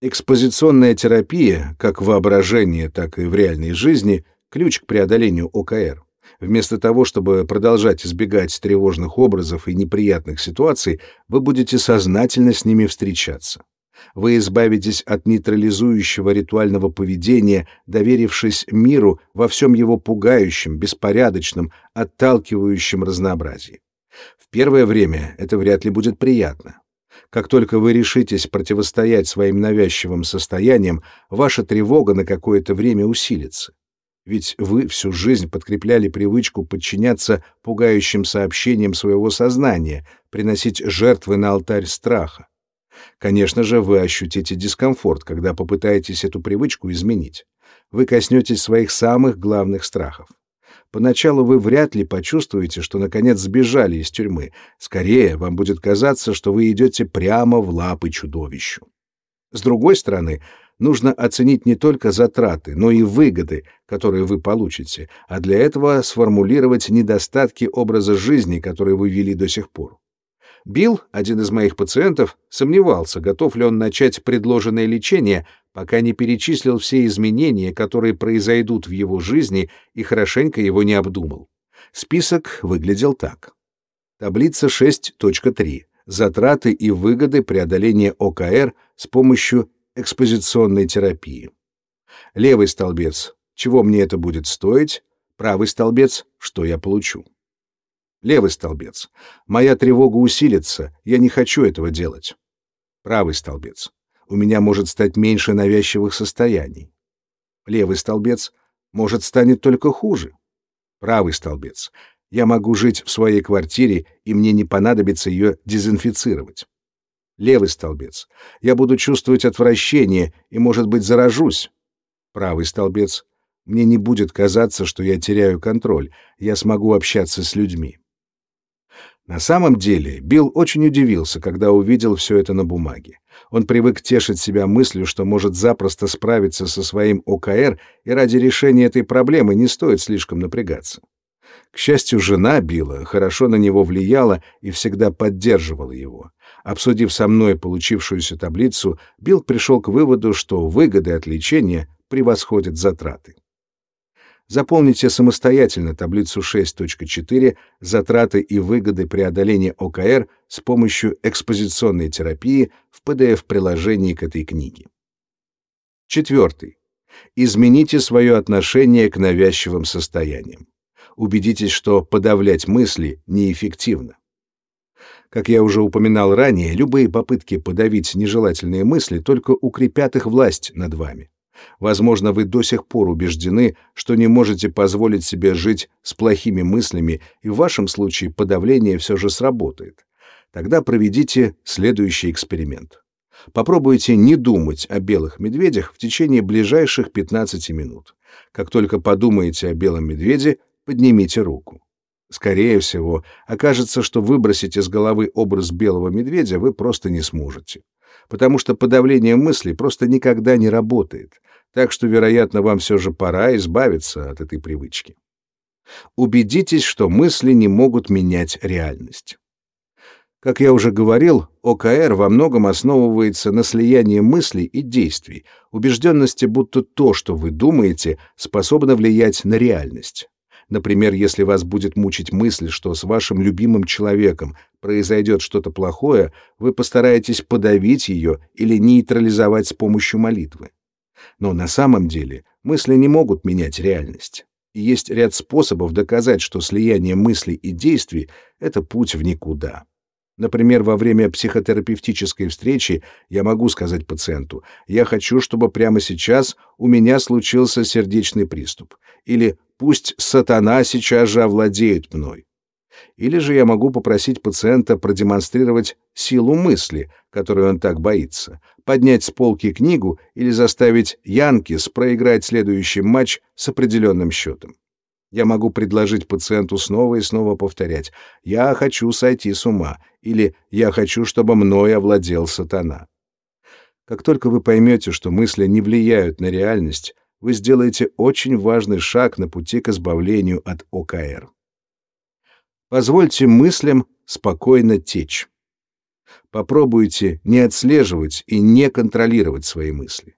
Экспозиционная терапия, как в воображении, так и в реальной жизни, ключ к преодолению ОКР. Вместо того, чтобы продолжать избегать тревожных образов и неприятных ситуаций, вы будете сознательно с ними встречаться. Вы избавитесь от нейтрализующего ритуального поведения, доверившись миру во всем его пугающем, беспорядочном, отталкивающем разнообразии первое время это вряд ли будет приятно. Как только вы решитесь противостоять своим навязчивым состояниям, ваша тревога на какое-то время усилится. Ведь вы всю жизнь подкрепляли привычку подчиняться пугающим сообщениям своего сознания, приносить жертвы на алтарь страха. Конечно же, вы ощутите дискомфорт, когда попытаетесь эту привычку изменить. Вы коснетесь своих самых главных страхов. Поначалу вы вряд ли почувствуете, что наконец сбежали из тюрьмы. Скорее, вам будет казаться, что вы идете прямо в лапы чудовищу. С другой стороны, нужно оценить не только затраты, но и выгоды, которые вы получите, а для этого сформулировать недостатки образа жизни, который вы вели до сих пор. Билл, один из моих пациентов, сомневался, готов ли он начать предложенное лечение, пока не перечислил все изменения, которые произойдут в его жизни, и хорошенько его не обдумал. Список выглядел так. Таблица 6.3. Затраты и выгоды преодоления ОКР с помощью экспозиционной терапии. Левый столбец. Чего мне это будет стоить? Правый столбец. Что я получу? Левый столбец. Моя тревога усилится. Я не хочу этого делать. Правый столбец у меня может стать меньше навязчивых состояний. Левый столбец может станет только хуже. Правый столбец. Я могу жить в своей квартире, и мне не понадобится ее дезинфицировать. Левый столбец. Я буду чувствовать отвращение и, может быть, заражусь. Правый столбец. Мне не будет казаться, что я теряю контроль. Я смогу общаться с людьми. На самом деле, Билл очень удивился, когда увидел все это на бумаге. Он привык тешить себя мыслью, что может запросто справиться со своим ОКР, и ради решения этой проблемы не стоит слишком напрягаться. К счастью, жена Билла хорошо на него влияла и всегда поддерживала его. Обсудив со мной получившуюся таблицу, Билл пришел к выводу, что выгоды от лечения превосходят затраты. Заполните самостоятельно таблицу 6.4 «Затраты и выгоды преодоления ОКР» с помощью экспозиционной терапии в PDF-приложении к этой книге. Четвертый. Измените свое отношение к навязчивым состояниям. Убедитесь, что подавлять мысли неэффективно. Как я уже упоминал ранее, любые попытки подавить нежелательные мысли только укрепят их власть над вами. Возможно, вы до сих пор убеждены, что не можете позволить себе жить с плохими мыслями, и в вашем случае подавление все же сработает. Тогда проведите следующий эксперимент. Попробуйте не думать о белых медведях в течение ближайших 15 минут. Как только подумаете о белом медведе, поднимите руку. Скорее всего, окажется, что выбросить из головы образ белого медведя вы просто не сможете. Потому что подавление мыслей просто никогда не работает так что, вероятно, вам все же пора избавиться от этой привычки. Убедитесь, что мысли не могут менять реальность. Как я уже говорил, ОКР во многом основывается на слиянии мыслей и действий, убежденности, будто то, что вы думаете, способно влиять на реальность. Например, если вас будет мучить мысль, что с вашим любимым человеком произойдет что-то плохое, вы постараетесь подавить ее или нейтрализовать с помощью молитвы. Но на самом деле мысли не могут менять реальность. И есть ряд способов доказать, что слияние мыслей и действий — это путь в никуда. Например, во время психотерапевтической встречи я могу сказать пациенту, я хочу, чтобы прямо сейчас у меня случился сердечный приступ, или пусть сатана сейчас же овладеет мной. Или же я могу попросить пациента продемонстрировать силу мысли, которой он так боится, поднять с полки книгу или заставить Янкис проиграть следующий матч с определенным счетом. Я могу предложить пациенту снова и снова повторять «Я хочу сойти с ума» или «Я хочу, чтобы мной овладел сатана». Как только вы поймете, что мысли не влияют на реальность, вы сделаете очень важный шаг на пути к избавлению от ОКР. Позвольте мыслям спокойно течь. Попробуйте не отслеживать и не контролировать свои мысли.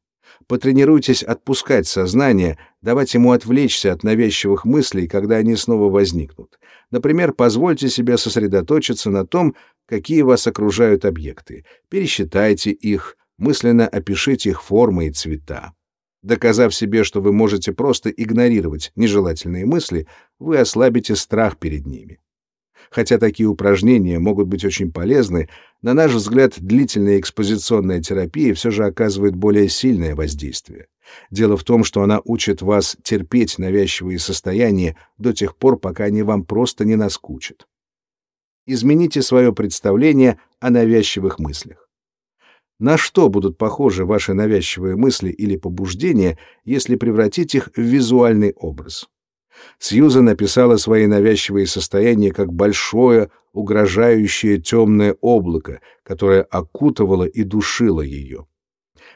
Потренируйтесь отпускать сознание, давать ему отвлечься от навязчивых мыслей, когда они снова возникнут. Например, позвольте себе сосредоточиться на том, какие вас окружают объекты. Пересчитайте их, мысленно опишите их формы и цвета. Доказав себе, что вы можете просто игнорировать нежелательные мысли, вы ослабите страх перед ними. Хотя такие упражнения могут быть очень полезны, на наш взгляд, длительная экспозиционная терапия все же оказывает более сильное воздействие. Дело в том, что она учит вас терпеть навязчивые состояния до тех пор, пока они вам просто не наскучат. Измените свое представление о навязчивых мыслях. На что будут похожи ваши навязчивые мысли или побуждения, если превратить их в визуальный образ? Сьюза написала свои навязчивые состояния как большое, угрожающее темное облако, которое окутывало и душило ее.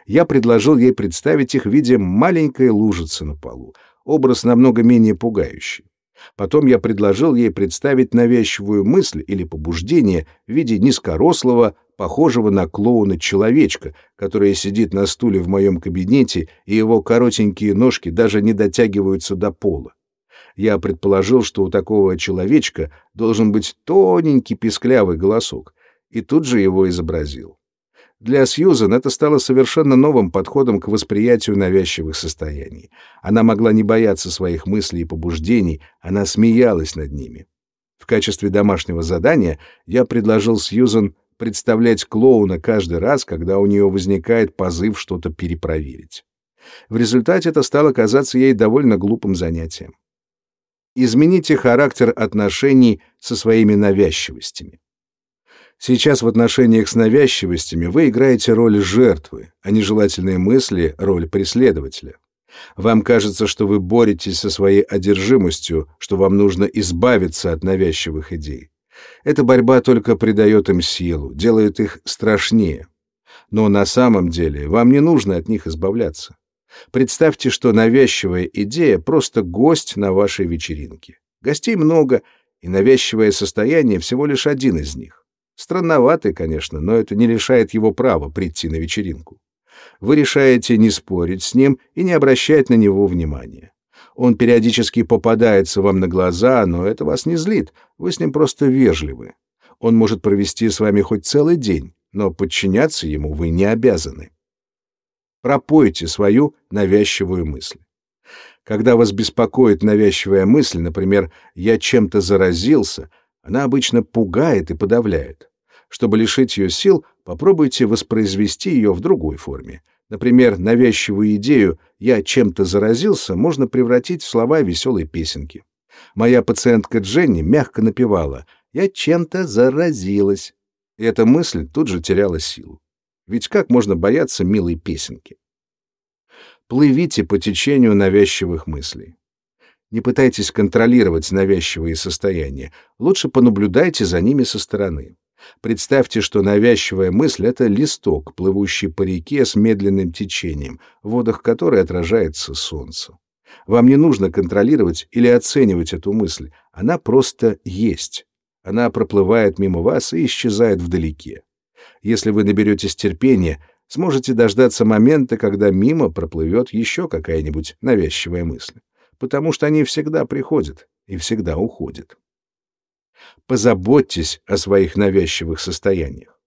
Я предложил ей представить их в виде маленькой лужицы на полу, образ намного менее пугающий. Потом я предложил ей представить навязчивую мысль или побуждение в виде низкорослого, похожего на клоуна человечка, который сидит на стуле в моем кабинете, и его коротенькие ножки даже не дотягиваются до пола я предположил, что у такого человечка должен быть тоненький писклявый голосок, и тут же его изобразил. Для Сьюзен это стало совершенно новым подходом к восприятию навязчивых состояний. Она могла не бояться своих мыслей и побуждений, она смеялась над ними. В качестве домашнего задания я предложил Сьюзен представлять клоуна каждый раз, когда у нее возникает позыв что-то перепроверить. В результате это стало казаться ей довольно глупым занятием. Измените характер отношений со своими навязчивостями. Сейчас в отношениях с навязчивостями вы играете роль жертвы, а нежелательные мысли — роль преследователя. Вам кажется, что вы боретесь со своей одержимостью, что вам нужно избавиться от навязчивых идей. Эта борьба только придает им силу, делает их страшнее. Но на самом деле вам не нужно от них избавляться. Представьте, что навязчивая идея просто гость на вашей вечеринке. Гостей много, и навязчивое состояние всего лишь один из них. Странноватый, конечно, но это не лишает его права прийти на вечеринку. Вы решаете не спорить с ним и не обращать на него внимания. Он периодически попадается вам на глаза, но это вас не злит, вы с ним просто вежливы. Он может провести с вами хоть целый день, но подчиняться ему вы не обязаны. Пропойте свою навязчивую мысль. Когда вас беспокоит навязчивая мысль, например, «я чем-то заразился», она обычно пугает и подавляет. Чтобы лишить ее сил, попробуйте воспроизвести ее в другой форме — Например, навязчивую идею «я чем-то заразился» можно превратить в слова веселой песенки. Моя пациентка Дженни мягко напевала «я чем-то заразилась». И эта мысль тут же теряла силу. Ведь как можно бояться милой песенки? Плывите по течению навязчивых мыслей. Не пытайтесь контролировать навязчивые состояния, лучше понаблюдайте за ними со стороны. Представьте, что навязчивая мысль — это листок, плывущий по реке с медленным течением, в водах которой отражается солнце. Вам не нужно контролировать или оценивать эту мысль, она просто есть. Она проплывает мимо вас и исчезает вдалеке. Если вы наберетесь терпения, сможете дождаться момента, когда мимо проплывет еще какая-нибудь навязчивая мысль, потому что они всегда приходят и всегда уходят позаботьтесь о своих навязчивых состояниях.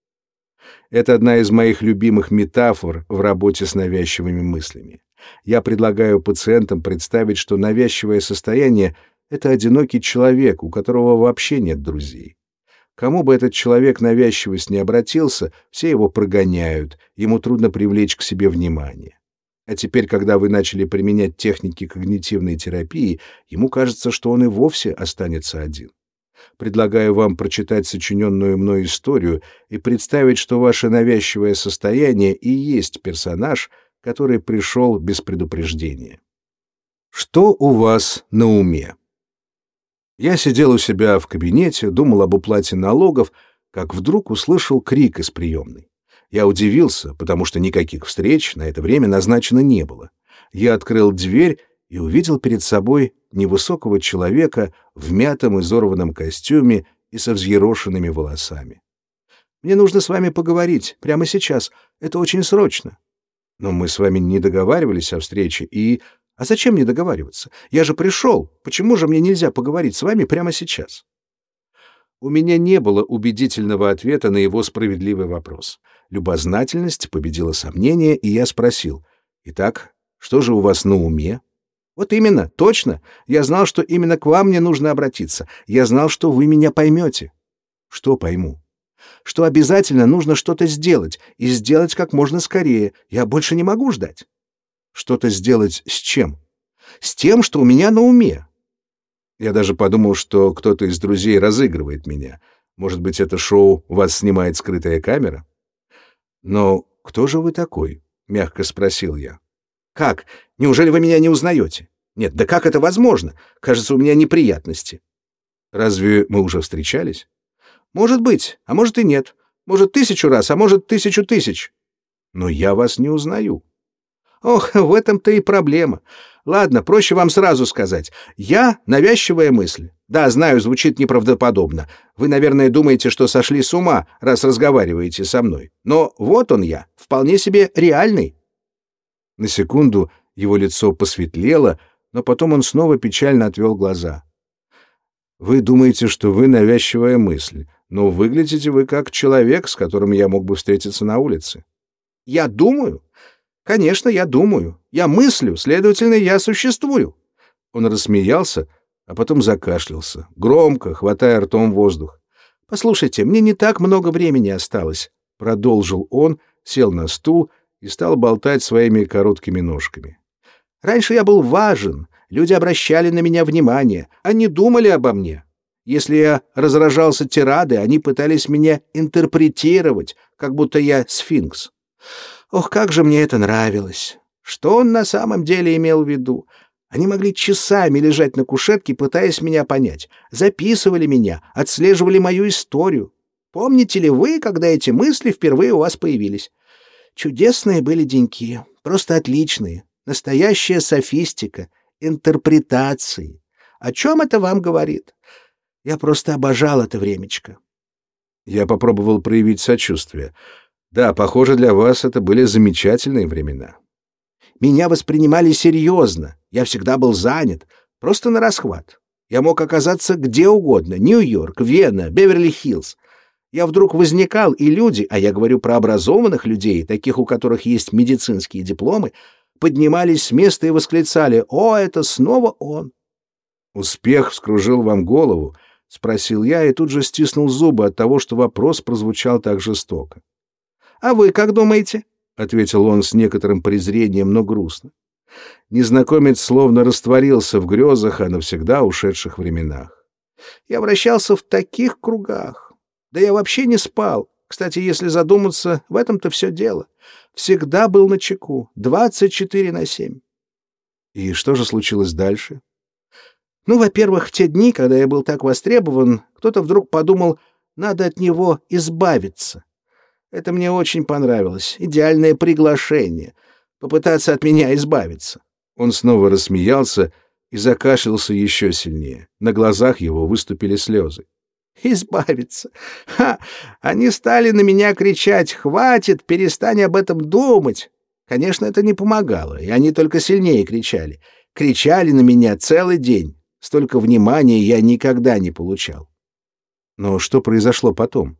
Это одна из моих любимых метафор в работе с навязчивыми мыслями. Я предлагаю пациентам представить, что навязчивое состояние — это одинокий человек, у которого вообще нет друзей. Кому бы этот человек навязчивость не обратился, все его прогоняют, ему трудно привлечь к себе внимание. А теперь, когда вы начали применять техники когнитивной терапии, ему кажется, что он и вовсе останется один. Предлагаю вам прочитать сочиненную мной историю и представить, что ваше навязчивое состояние и есть персонаж, который пришел без предупреждения. Что у вас на уме? Я сидел у себя в кабинете, думал об уплате налогов, как вдруг услышал крик из приемной. Я удивился, потому что никаких встреч на это время назначено не было. Я открыл дверь и увидел перед собой невысокого человека в мятом изорванном костюме и со взъерошенными волосами. «Мне нужно с вами поговорить, прямо сейчас. Это очень срочно». «Но мы с вами не договаривались о встрече, и...» «А зачем мне договариваться? Я же пришел. Почему же мне нельзя поговорить с вами прямо сейчас?» У меня не было убедительного ответа на его справедливый вопрос. Любознательность победила сомнение, и я спросил. «Итак, что же у вас на уме?» Вот именно, точно. Я знал, что именно к вам мне нужно обратиться. Я знал, что вы меня поймете. Что пойму? Что обязательно нужно что-то сделать, и сделать как можно скорее. Я больше не могу ждать. Что-то сделать с чем? С тем, что у меня на уме. Я даже подумал, что кто-то из друзей разыгрывает меня. Может быть, это шоу вас снимает скрытая камера? Но кто же вы такой? Мягко спросил я. Как? Неужели вы меня не узнаете? Нет, да как это возможно? Кажется, у меня неприятности. Разве мы уже встречались? Может быть, а может и нет. Может, тысячу раз, а может, тысячу тысяч. Но я вас не узнаю. Ох, в этом-то и проблема. Ладно, проще вам сразу сказать. Я — навязчивая мысль. Да, знаю, звучит неправдоподобно. Вы, наверное, думаете, что сошли с ума, раз разговариваете со мной. Но вот он я, вполне себе реальный. На секунду его лицо посветлело, но потом он снова печально отвел глаза. «Вы думаете, что вы навязчивая мысль, но выглядите вы как человек, с которым я мог бы встретиться на улице». «Я думаю? Конечно, я думаю. Я мыслю, следовательно, я существую». Он рассмеялся, а потом закашлялся, громко, хватая ртом воздух. «Послушайте, мне не так много времени осталось», — продолжил он, сел на стул и стал болтать своими короткими ножками. «Раньше я был важен, люди обращали на меня внимание, они думали обо мне. Если я разражался тирады, они пытались меня интерпретировать, как будто я сфинкс. Ох, как же мне это нравилось! Что он на самом деле имел в виду?
Они могли часами лежать на кушетке, пытаясь меня понять. Записывали меня, отслеживали мою историю. Помните ли вы, когда эти мысли впервые у вас появились? Чудесные были деньки, просто отличные. Настоящая софистика, интерпретации. О чем это вам говорит? Я просто обожал это времечко.
Я попробовал проявить сочувствие. Да, похоже, для вас это были замечательные времена.
Меня воспринимали серьезно. Я всегда был занят, просто на расхват. Я мог оказаться где угодно — Нью-Йорк, Вена, Беверли-Хиллз. Я вдруг возникал, и люди, а я говорю про образованных людей, таких, у которых есть медицинские дипломы, поднимались с места и восклицали «О, это снова он!»
«Успех вскружил вам голову?» — спросил я и тут же стиснул зубы от того, что вопрос прозвучал так жестоко.
«А вы как думаете?»
— ответил он с некоторым презрением, но грустно. Незнакомец словно растворился в грезах о навсегда ушедших временах.
«Я вращался в таких кругах. Да я вообще не спал. Кстати, если задуматься, в этом-то все дело. Всегда был на чеку, 24 на 7.
И что же случилось дальше?
Ну, во-первых, в те дни, когда я был так востребован, кто-то вдруг подумал, надо от него избавиться. Это мне очень понравилось. Идеальное приглашение. Попытаться от меня избавиться.
Он снова рассмеялся и закашлялся еще сильнее. На глазах его выступили слезы.
Избавиться. Ха! Они стали на меня кричать «Хватит! Перестань об этом думать!» Конечно, это не помогало, и они только сильнее кричали. Кричали на меня целый день. Столько внимания я никогда не получал.
Но что произошло потом?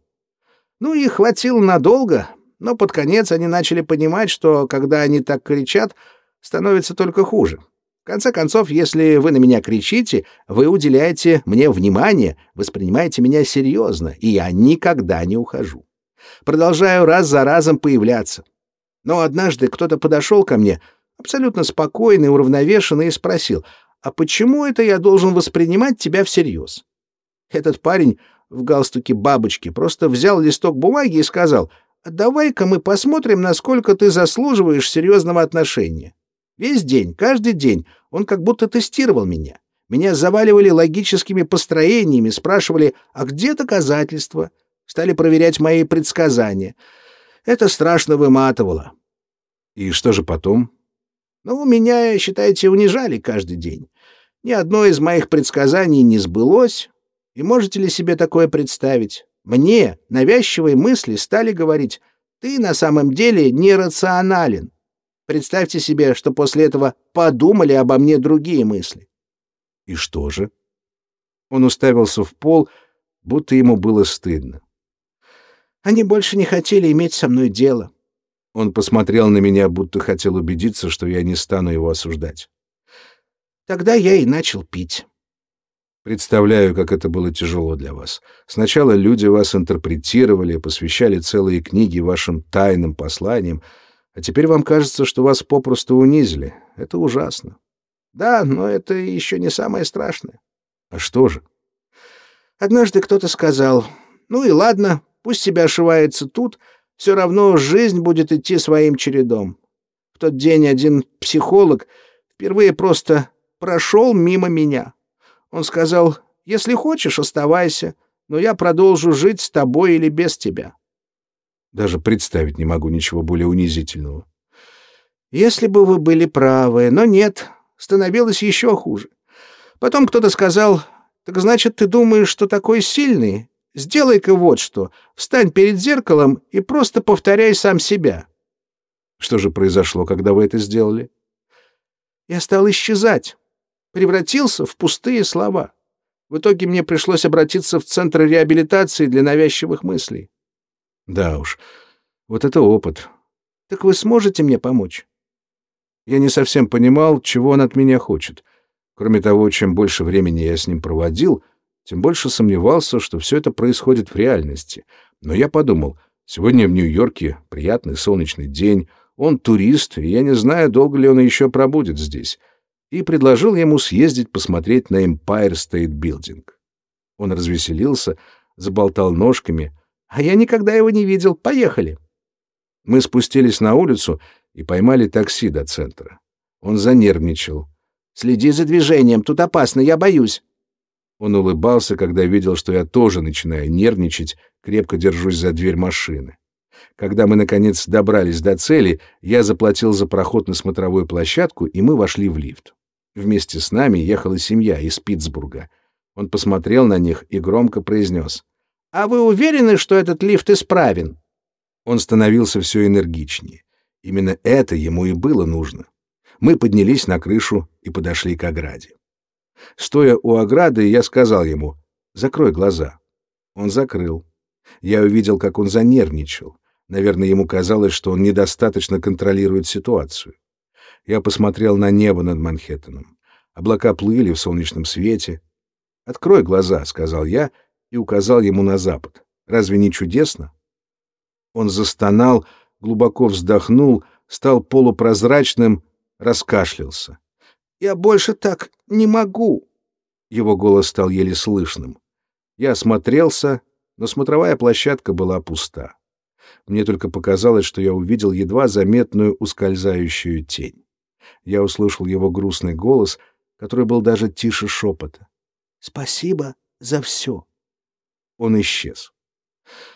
Ну, их хватило надолго, но под конец они начали понимать, что, когда они так кричат, становится только хуже. В конце концов, если вы на меня кричите, вы уделяете мне внимание, воспринимаете меня серьезно, и я никогда не ухожу. Продолжаю раз за разом появляться. Но однажды кто-то подошел ко мне, абсолютно спокойный, уравновешенный, и спросил, «А почему это я должен воспринимать тебя всерьез?» Этот парень в галстуке бабочки просто взял листок бумаги и сказал, «Давай-ка мы посмотрим, насколько ты заслуживаешь серьезного отношения». Весь день, каждый день он как будто тестировал меня. Меня заваливали логическими построениями, спрашивали, а где доказательства? Стали проверять мои предсказания. Это страшно выматывало.
И что же потом?
Ну, меня, считайте, унижали каждый день. Ни одно из моих предсказаний не сбылось. И можете ли себе такое представить? Мне навязчивые мысли стали говорить, ты на самом деле нерационален. Представьте себе, что после этого подумали обо мне другие мысли.
И что же? Он уставился в пол, будто ему было стыдно.
Они больше не хотели иметь со мной дело.
Он посмотрел на меня, будто хотел убедиться, что я не стану его осуждать.
Тогда я и начал пить.
Представляю, как это было тяжело для вас. Сначала люди вас интерпретировали, посвящали целые книги вашим тайным посланиям, а теперь вам кажется, что вас попросту унизили. Это ужасно.
Да, но это еще не самое страшное.
А что же?
Однажды кто-то сказал, ну и ладно, пусть себя ошивается тут, все равно жизнь будет идти своим чередом. В тот день один психолог впервые просто прошел мимо меня. Он сказал, если хочешь, оставайся, но я продолжу жить с тобой или без тебя.
Даже представить не могу ничего более унизительного.
Если бы вы были правы, но нет, становилось еще хуже. Потом кто-то сказал, так значит, ты думаешь, что такой сильный? Сделай-ка вот что, встань перед зеркалом и просто повторяй сам себя.
Что же произошло, когда вы это сделали?
Я стал исчезать, превратился в пустые слова. В итоге мне пришлось обратиться в центр реабилитации для навязчивых мыслей.
Да уж, вот это опыт.
Так вы сможете мне помочь?
Я не совсем понимал, чего он от меня хочет. Кроме того, чем больше времени я с ним проводил, тем больше сомневался, что все это происходит в реальности. Но я подумал, сегодня в Нью-Йорке приятный солнечный день, он турист, и я не знаю, долго ли он еще пробудет здесь, и предложил ему съездить посмотреть на Empire State Building. Он развеселился, заболтал ножками,
а я никогда его не видел. Поехали.
Мы спустились на улицу и поймали такси до центра. Он занервничал.
Следи за движением, тут опасно, я боюсь.
Он улыбался, когда видел, что я тоже начинаю нервничать, крепко держусь за дверь машины. Когда мы, наконец, добрались до цели, я заплатил за проход на смотровую площадку, и мы вошли в лифт. Вместе с нами ехала семья из Питтсбурга. Он посмотрел на них и громко произнес.
«А вы уверены, что этот лифт исправен?»
Он становился все энергичнее. Именно это ему и было нужно. Мы поднялись на крышу и подошли к ограде. Стоя у ограды, я сказал ему «Закрой глаза». Он закрыл. Я увидел, как он занервничал. Наверное, ему казалось, что он недостаточно контролирует ситуацию. Я посмотрел на небо над Манхэттеном. Облака плыли в солнечном свете. «Открой глаза», — сказал я и указал ему на запад. «Разве не чудесно?» Он застонал, глубоко вздохнул, стал полупрозрачным, раскашлялся.
«Я больше так не могу!»
Его голос стал еле слышным. Я осмотрелся, но смотровая площадка была пуста. Мне только показалось, что я увидел едва заметную ускользающую тень. Я услышал его грустный голос, который был даже тише шепота.
«Спасибо за все!»
Он исчез.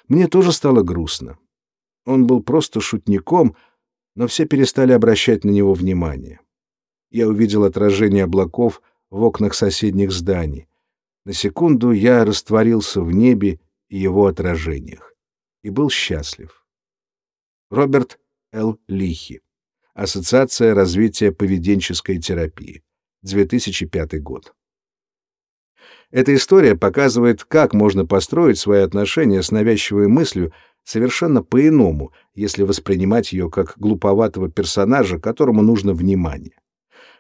Мне тоже стало грустно. Он был просто шутником, но все перестали обращать на него внимание. Я увидел отражение облаков в окнах соседних зданий. На секунду я растворился в небе и его отражениях и был счастлив. Роберт Л. Лихи. Ассоциация развития поведенческой терапии. 2005 год. Эта история показывает, как можно построить свои отношения с навязчивой мыслью совершенно по-иному, если воспринимать ее как глуповатого персонажа, которому нужно внимание.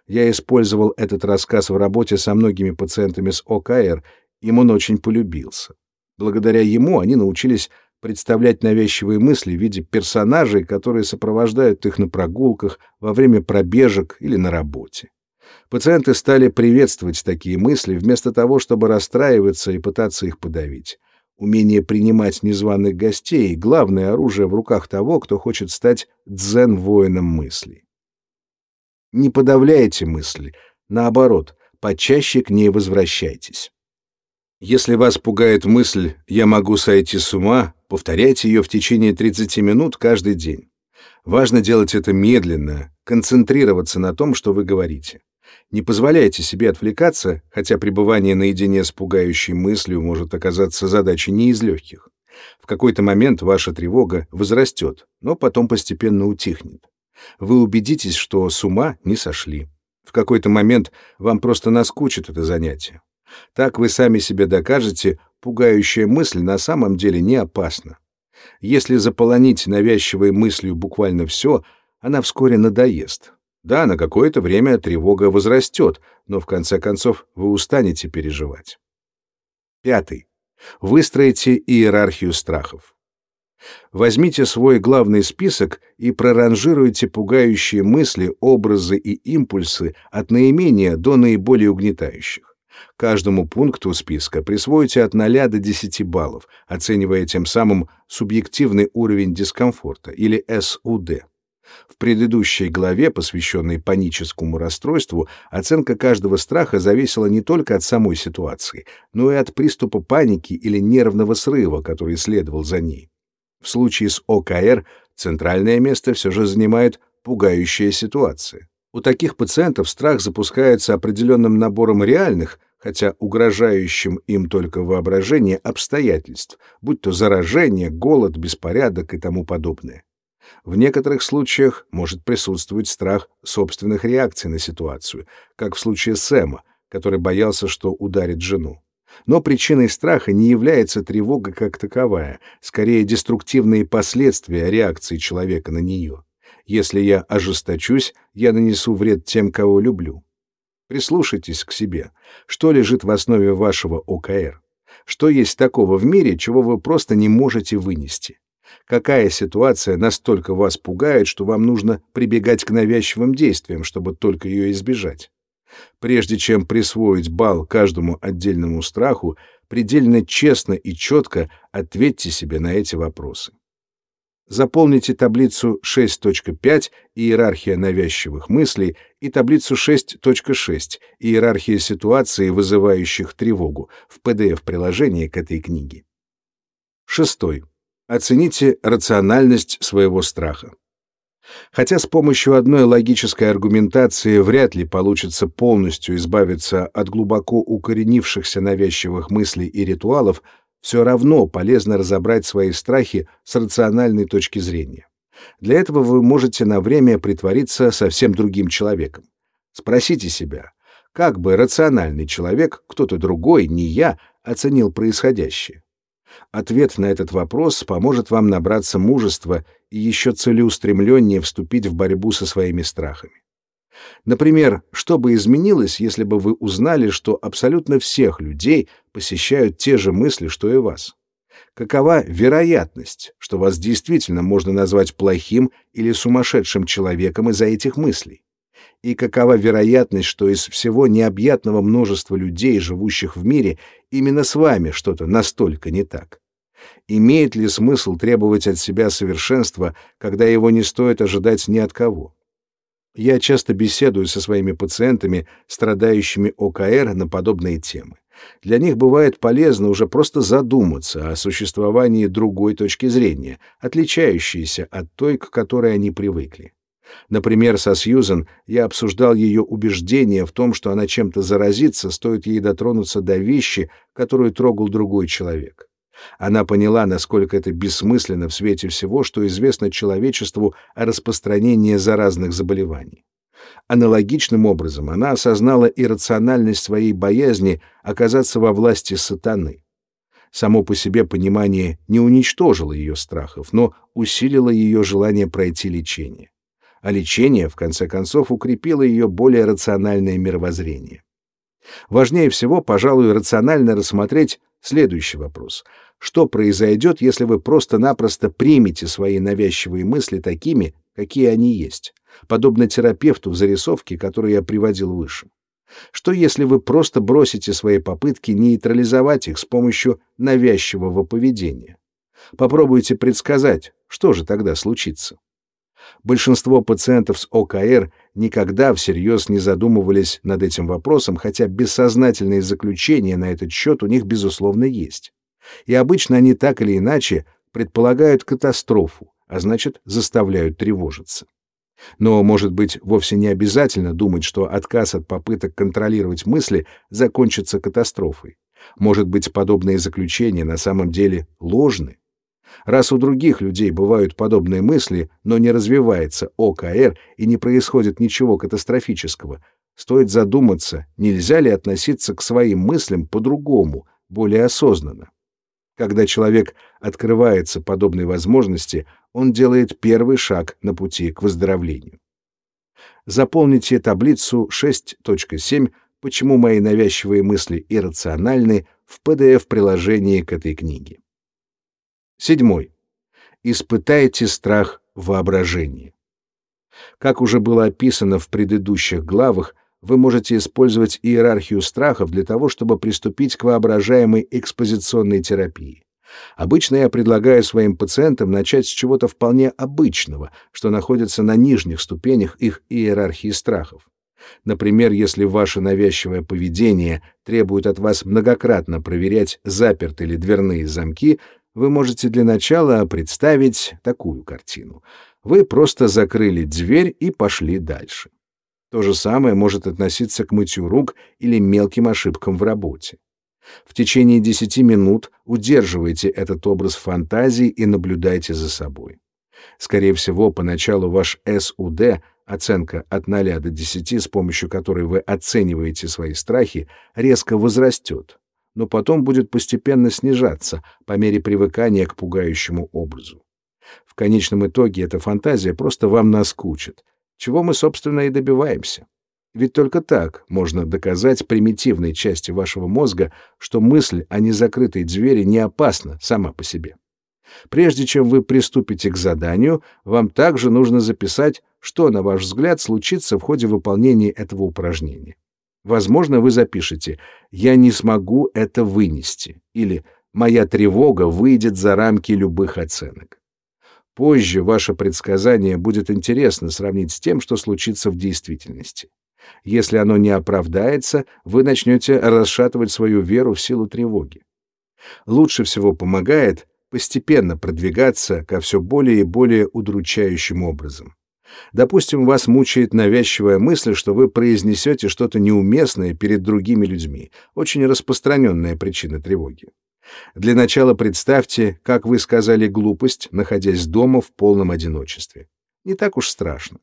Я использовал этот рассказ в работе со многими пациентами с ОКР, им он очень полюбился. Благодаря ему они научились представлять навязчивые мысли в виде персонажей, которые сопровождают их на прогулках, во время пробежек или на работе. Пациенты стали приветствовать такие мысли вместо того, чтобы расстраиваться и пытаться их подавить. Умение принимать незваных гостей — главное оружие в руках того, кто хочет стать дзен-воином мыслей. Не подавляйте мысли, наоборот, почаще к ней возвращайтесь. Если вас пугает мысль «я могу сойти с ума», повторяйте ее в течение 30 минут каждый день. Важно делать это медленно, концентрироваться на том, что вы говорите. Не позволяйте себе отвлекаться, хотя пребывание наедине с пугающей мыслью может оказаться задачей не из легких. В какой-то момент ваша тревога возрастет, но потом постепенно утихнет. Вы убедитесь, что с ума не сошли. В какой-то момент вам просто наскучит это занятие. Так вы сами себе докажете, пугающая мысль на самом деле не опасна. Если заполонить навязчивой мыслью буквально все, она вскоре надоест. Да, на какое-то время тревога возрастет, но в конце концов вы устанете переживать. Пятый. Выстроите иерархию страхов. Возьмите свой главный список и проранжируйте пугающие мысли, образы и импульсы от наименее до наиболее угнетающих. Каждому пункту списка присвоите от 0 до 10 баллов, оценивая тем самым субъективный уровень дискомфорта или СУД. В предыдущей главе, посвященной паническому расстройству, оценка каждого страха зависела не только от самой ситуации, но и от приступа паники или нервного срыва, который следовал за ней. В случае с ОКР центральное место все же занимает пугающая ситуация. У таких пациентов страх запускается определенным набором реальных, хотя угрожающим им только воображение обстоятельств, будь то заражение, голод, беспорядок и тому подобное. В некоторых случаях может присутствовать страх собственных реакций на ситуацию, как в случае Сэма, который боялся, что ударит жену. Но причиной страха не является тревога как таковая, скорее деструктивные последствия реакции человека на нее. Если я ожесточусь, я нанесу вред тем, кого люблю. Прислушайтесь к себе. Что лежит в основе вашего ОКР? Что есть такого в мире, чего вы просто не можете вынести? Какая ситуация настолько вас пугает, что вам нужно прибегать к навязчивым действиям, чтобы только ее избежать? Прежде чем присвоить балл каждому отдельному страху, предельно честно и четко ответьте себе на эти вопросы. Заполните таблицу 6.5 «Иерархия навязчивых мыслей» и таблицу 6.6 «Иерархия ситуаций, вызывающих тревогу» в PDF-приложении к этой книге. Шестой. Оцените рациональность своего страха. Хотя с помощью одной логической аргументации вряд ли получится полностью избавиться от глубоко укоренившихся навязчивых мыслей и ритуалов, все равно полезно разобрать свои страхи с рациональной точки зрения. Для этого вы можете на время притвориться совсем другим человеком. Спросите себя, как бы рациональный человек, кто-то другой, не я, оценил происходящее? Ответ на этот вопрос поможет вам набраться мужества и еще целеустремленнее вступить в борьбу со своими страхами. Например, что бы изменилось, если бы вы узнали, что абсолютно всех людей посещают те же мысли, что и вас? Какова вероятность, что вас действительно можно назвать плохим или сумасшедшим человеком из-за этих мыслей? И какова вероятность, что из всего необъятного множества людей, живущих в мире, именно с вами что-то настолько не так? Имеет ли смысл требовать от себя совершенства, когда его не стоит ожидать ни от кого? Я часто беседую со своими пациентами, страдающими ОКР, на подобные темы. Для них бывает полезно уже просто задуматься о существовании другой точки зрения, отличающейся от той, к которой они привыкли. Например, со Сьюзен я обсуждал ее убеждение в том, что она чем-то заразится, стоит ей дотронуться до вещи, которую трогал другой человек. Она поняла, насколько это бессмысленно в свете всего, что известно человечеству о распространении заразных заболеваний. Аналогичным образом она осознала иррациональность своей боязни оказаться во власти сатаны. Само по себе понимание не уничтожило ее страхов, но усилило ее желание пройти лечение. А лечение, в конце концов, укрепило ее более рациональное мировоззрение. Важнее всего, пожалуй, рационально рассмотреть следующий вопрос. Что произойдет, если вы просто-напросто примете свои навязчивые мысли такими, какие они есть, подобно терапевту в зарисовке, которую я приводил выше? Что если вы просто бросите свои попытки нейтрализовать их с помощью навязчивого поведения? Попробуйте предсказать, что же тогда случится. Большинство пациентов с ОКР никогда всерьез не задумывались над этим вопросом, хотя бессознательные заключения на этот счет у них, безусловно, есть. И обычно они так или иначе предполагают катастрофу, а значит, заставляют тревожиться. Но, может быть, вовсе не обязательно думать, что отказ от попыток контролировать мысли закончится катастрофой. Может быть, подобные заключения на самом деле ложны. Раз у других людей бывают подобные мысли, но не развивается ОКР и не происходит ничего катастрофического, стоит задуматься, нельзя ли относиться к своим мыслям по-другому, более осознанно. Когда человек открывается подобной возможности, он делает первый шаг на пути к выздоровлению. Заполните таблицу 6.7 «Почему мои навязчивые мысли иррациональны» в PDF-приложении к этой книге. Седьмой. Испытайте страх воображения. Как уже было описано в предыдущих главах, вы можете использовать иерархию страхов для того, чтобы приступить к воображаемой экспозиционной терапии. Обычно я предлагаю своим пациентам начать с чего-то вполне обычного, что находится на нижних ступенях их иерархии страхов. Например, если ваше навязчивое поведение требует от вас многократно проверять, заперты ли дверные замки, вы можете для начала представить такую картину. Вы просто закрыли дверь и пошли дальше. То же самое может относиться к мытью рук или мелким ошибкам в работе. В течение 10 минут удерживайте этот образ фантазии и наблюдайте за собой. Скорее всего, поначалу ваш СУД, оценка от 0 до 10, с помощью которой вы оцениваете свои страхи, резко возрастет, но потом будет постепенно снижаться по мере привыкания к пугающему образу. В конечном итоге эта фантазия просто вам наскучит, чего мы, собственно, и добиваемся. Ведь только так можно доказать примитивной части вашего мозга, что мысль о незакрытой двери не опасна сама по себе. Прежде чем вы приступите к заданию, вам также нужно записать, что, на ваш взгляд, случится в ходе выполнения этого упражнения. Возможно, вы запишете «Я не смогу это вынести» или «Моя тревога выйдет за рамки любых оценок». Позже ваше предсказание будет интересно сравнить с тем, что случится в действительности. Если оно не оправдается, вы начнете расшатывать свою веру в силу тревоги. Лучше всего помогает постепенно продвигаться ко все более и более удручающим образом. Допустим, вас мучает навязчивая мысль, что вы произнесете что-то неуместное перед другими людьми, очень распространенная причина тревоги. Для начала представьте, как вы сказали глупость, находясь дома в полном одиночестве. Не так уж страшно.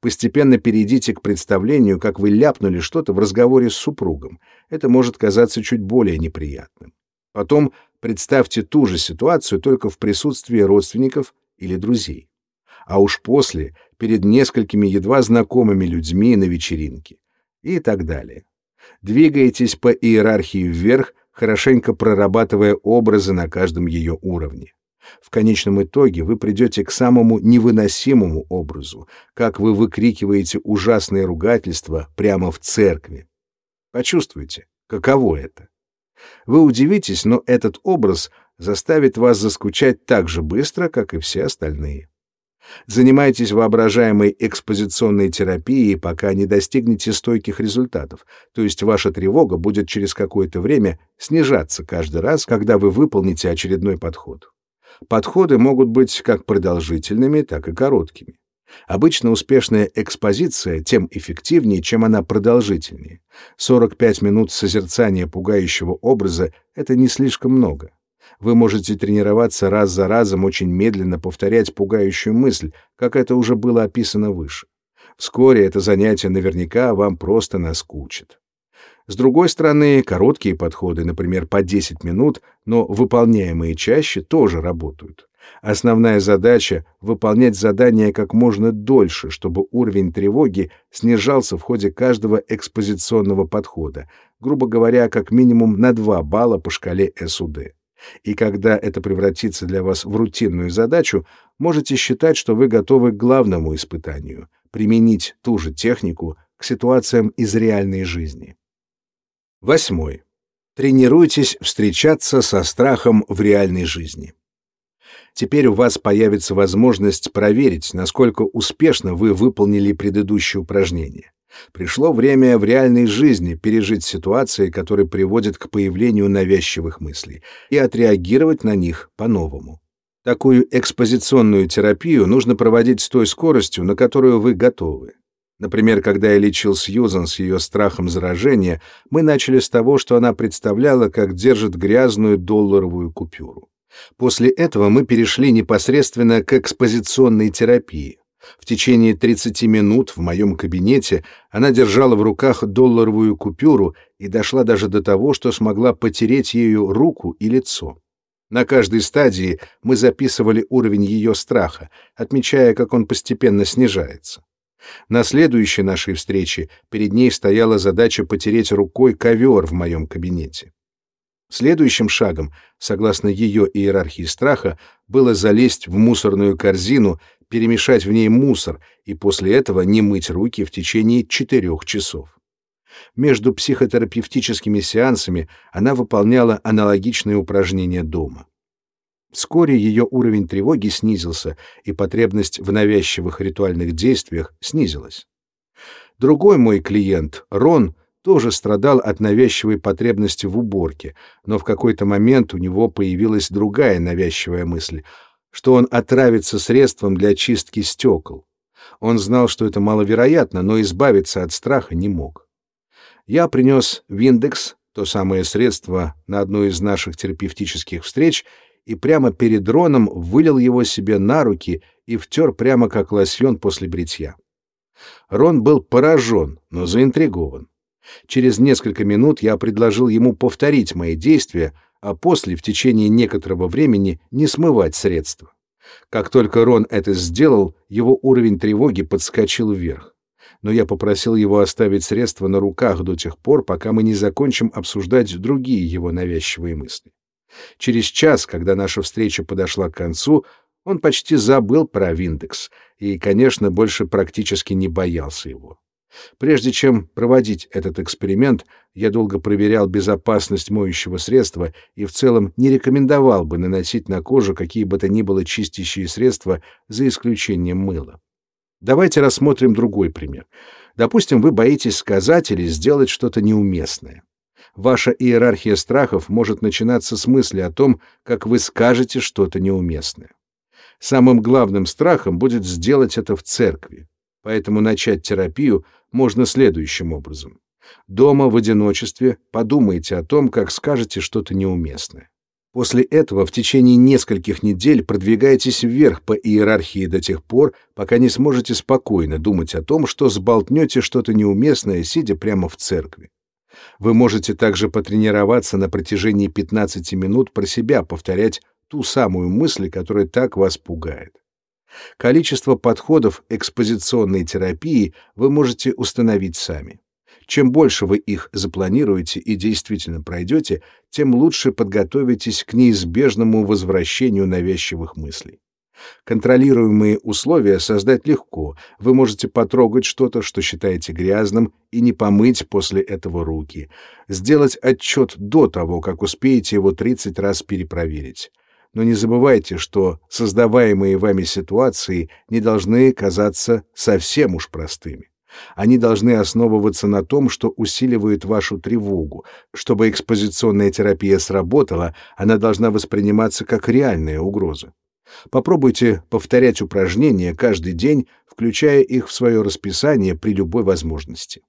Постепенно перейдите к представлению, как вы ляпнули что-то в разговоре с супругом. Это может казаться чуть более неприятным. Потом представьте ту же ситуацию только в присутствии родственников или друзей. А уж после, перед несколькими едва знакомыми людьми на вечеринке. И так далее. Двигайтесь по иерархии вверх, хорошенько прорабатывая образы на каждом ее уровне. В конечном итоге вы придете к самому невыносимому образу, как вы выкрикиваете ужасные ругательства прямо в церкви. Почувствуйте, каково это. Вы удивитесь, но этот образ заставит вас заскучать так же быстро, как и все остальные. Занимайтесь воображаемой экспозиционной терапией, пока не достигнете стойких результатов, то есть ваша тревога будет через какое-то время снижаться каждый раз, когда вы выполните очередной подход. Подходы могут быть как продолжительными, так и короткими. Обычно успешная экспозиция тем эффективнее, чем она продолжительнее. 45 минут созерцания пугающего образа — это не слишком много. Вы можете тренироваться раз за разом очень медленно повторять пугающую мысль, как это уже было описано выше. Вскоре это занятие наверняка вам просто наскучит. С другой стороны, короткие подходы, например, по 10 минут, но выполняемые чаще, тоже работают. Основная задача — выполнять задания как можно дольше, чтобы уровень тревоги снижался в ходе каждого экспозиционного подхода, грубо говоря, как минимум на 2 балла по шкале СУД. И когда это превратится для вас в рутинную задачу, можете считать, что вы готовы к главному испытанию — применить ту же технику к ситуациям из реальной жизни. Восьмой. Тренируйтесь встречаться со страхом в реальной жизни. Теперь у вас появится возможность проверить, насколько успешно вы выполнили предыдущее упражнение. Пришло время в реальной жизни пережить ситуации, которые приводят к появлению навязчивых мыслей, и отреагировать на них по-новому. Такую экспозиционную терапию нужно проводить с той скоростью, на которую вы готовы. Например, когда я лечил Сьюзан с ее страхом заражения, мы начали с того, что она представляла, как держит грязную долларовую купюру. После этого мы перешли непосредственно к экспозиционной терапии. В течение 30 минут в моем кабинете она держала в руках долларовую купюру и дошла даже до того, что смогла потереть ею руку и лицо. На каждой стадии мы записывали уровень ее страха, отмечая, как он постепенно снижается. На следующей нашей встрече перед ней стояла задача потереть рукой ковер в моем кабинете. Следующим шагом, согласно ее иерархии страха, было залезть в мусорную корзину, перемешать в ней мусор и после этого не мыть руки в течение четырех часов. Между психотерапевтическими сеансами она выполняла аналогичные упражнения дома. Вскоре ее уровень тревоги снизился, и потребность в навязчивых ритуальных действиях снизилась. Другой мой клиент, Рон, тоже страдал от навязчивой потребности в уборке, но в какой-то момент у него появилась другая навязчивая мысль, что он отравится средством для чистки стекол. Он знал, что это маловероятно, но избавиться от страха не мог. Я принес Виндекс, то самое средство, на одну из наших терапевтических встреч, и прямо перед Роном вылил его себе на руки и втер прямо как лосьон после бритья. Рон был поражен, но заинтригован. Через несколько минут я предложил ему повторить мои действия, а после, в течение некоторого времени, не смывать средства. Как только Рон это сделал, его уровень тревоги подскочил вверх. Но я попросил его оставить средства на руках до тех пор, пока мы не закончим обсуждать другие его навязчивые мысли. Через час, когда наша встреча подошла к концу, он почти забыл про Виндекс и, конечно, больше практически не боялся его. Прежде чем проводить этот эксперимент, я долго проверял безопасность моющего средства и в целом не рекомендовал бы наносить на кожу какие бы то ни было чистящие средства за исключением мыла. Давайте рассмотрим другой пример. Допустим, вы боитесь сказать или сделать что-то неуместное. Ваша иерархия страхов может начинаться с мысли о том, как вы скажете что-то неуместное. Самым главным страхом будет сделать это в церкви. Поэтому начать терапию можно следующим образом. Дома в одиночестве подумайте о том, как скажете что-то неуместное. После этого в течение нескольких недель продвигайтесь вверх по иерархии до тех пор, пока не сможете спокойно думать о том, что сболтнете что-то неуместное, сидя прямо в церкви. Вы можете также потренироваться на протяжении 15 минут про себя повторять ту самую мысль, которая так вас пугает. Количество подходов экспозиционной терапии вы можете установить сами. Чем больше вы их запланируете и действительно пройдете, тем лучше подготовитесь к неизбежному возвращению навязчивых мыслей. Контролируемые условия создать легко. Вы можете потрогать что-то, что считаете грязным, и не помыть после этого руки. Сделать отчет до того, как успеете его 30 раз перепроверить. Но не забывайте, что создаваемые вами ситуации не должны казаться совсем уж простыми. Они должны основываться на том, что усиливает вашу тревогу. Чтобы экспозиционная терапия сработала, она должна восприниматься как реальная угроза. Попробуйте повторять упражнения каждый день, включая их в свое расписание при любой возможности.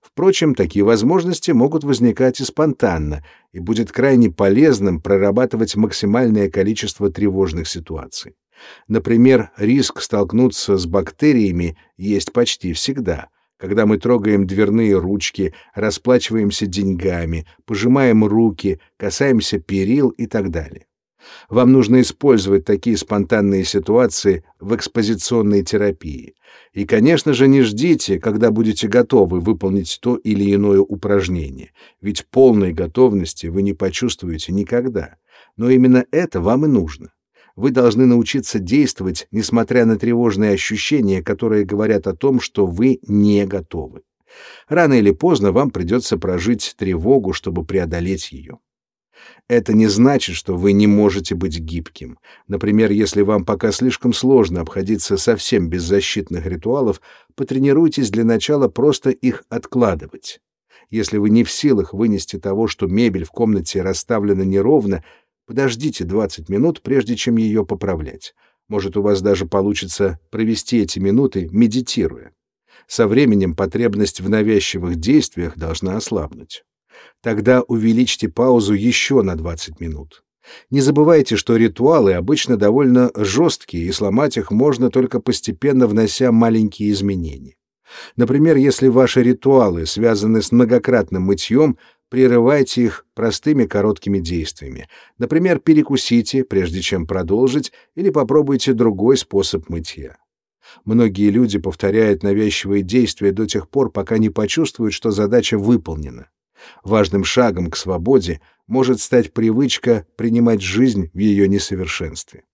Впрочем, такие возможности могут возникать и спонтанно, и будет крайне полезным прорабатывать максимальное количество тревожных ситуаций. Например, риск столкнуться с бактериями есть почти всегда, когда мы трогаем дверные ручки, расплачиваемся деньгами, пожимаем руки, касаемся перил и так далее. Вам нужно использовать такие спонтанные ситуации в экспозиционной терапии. И, конечно же, не ждите, когда будете готовы выполнить то или иное упражнение, ведь полной готовности вы не почувствуете никогда. Но именно это вам и нужно вы должны научиться действовать, несмотря на тревожные ощущения, которые говорят о том, что вы не готовы. Рано или поздно вам придется прожить тревогу, чтобы преодолеть ее. Это не значит, что вы не можете быть гибким. Например, если вам пока слишком сложно обходиться совсем без защитных ритуалов, потренируйтесь для начала просто их откладывать. Если вы не в силах вынести того, что мебель в комнате расставлена неровно, Подождите 20 минут, прежде чем ее поправлять. Может, у вас даже получится провести эти минуты, медитируя. Со временем потребность в навязчивых действиях должна ослабнуть. Тогда увеличьте паузу еще на 20 минут. Не забывайте, что ритуалы обычно довольно жесткие, и сломать их можно только постепенно внося маленькие изменения. Например, если ваши ритуалы связаны с многократным мытьем, прерывайте их простыми короткими действиями. Например, перекусите, прежде чем продолжить, или попробуйте другой способ мытья. Многие люди повторяют навязчивые действия до тех пор, пока не почувствуют, что задача выполнена. Важным шагом к свободе может стать привычка принимать жизнь в ее несовершенстве.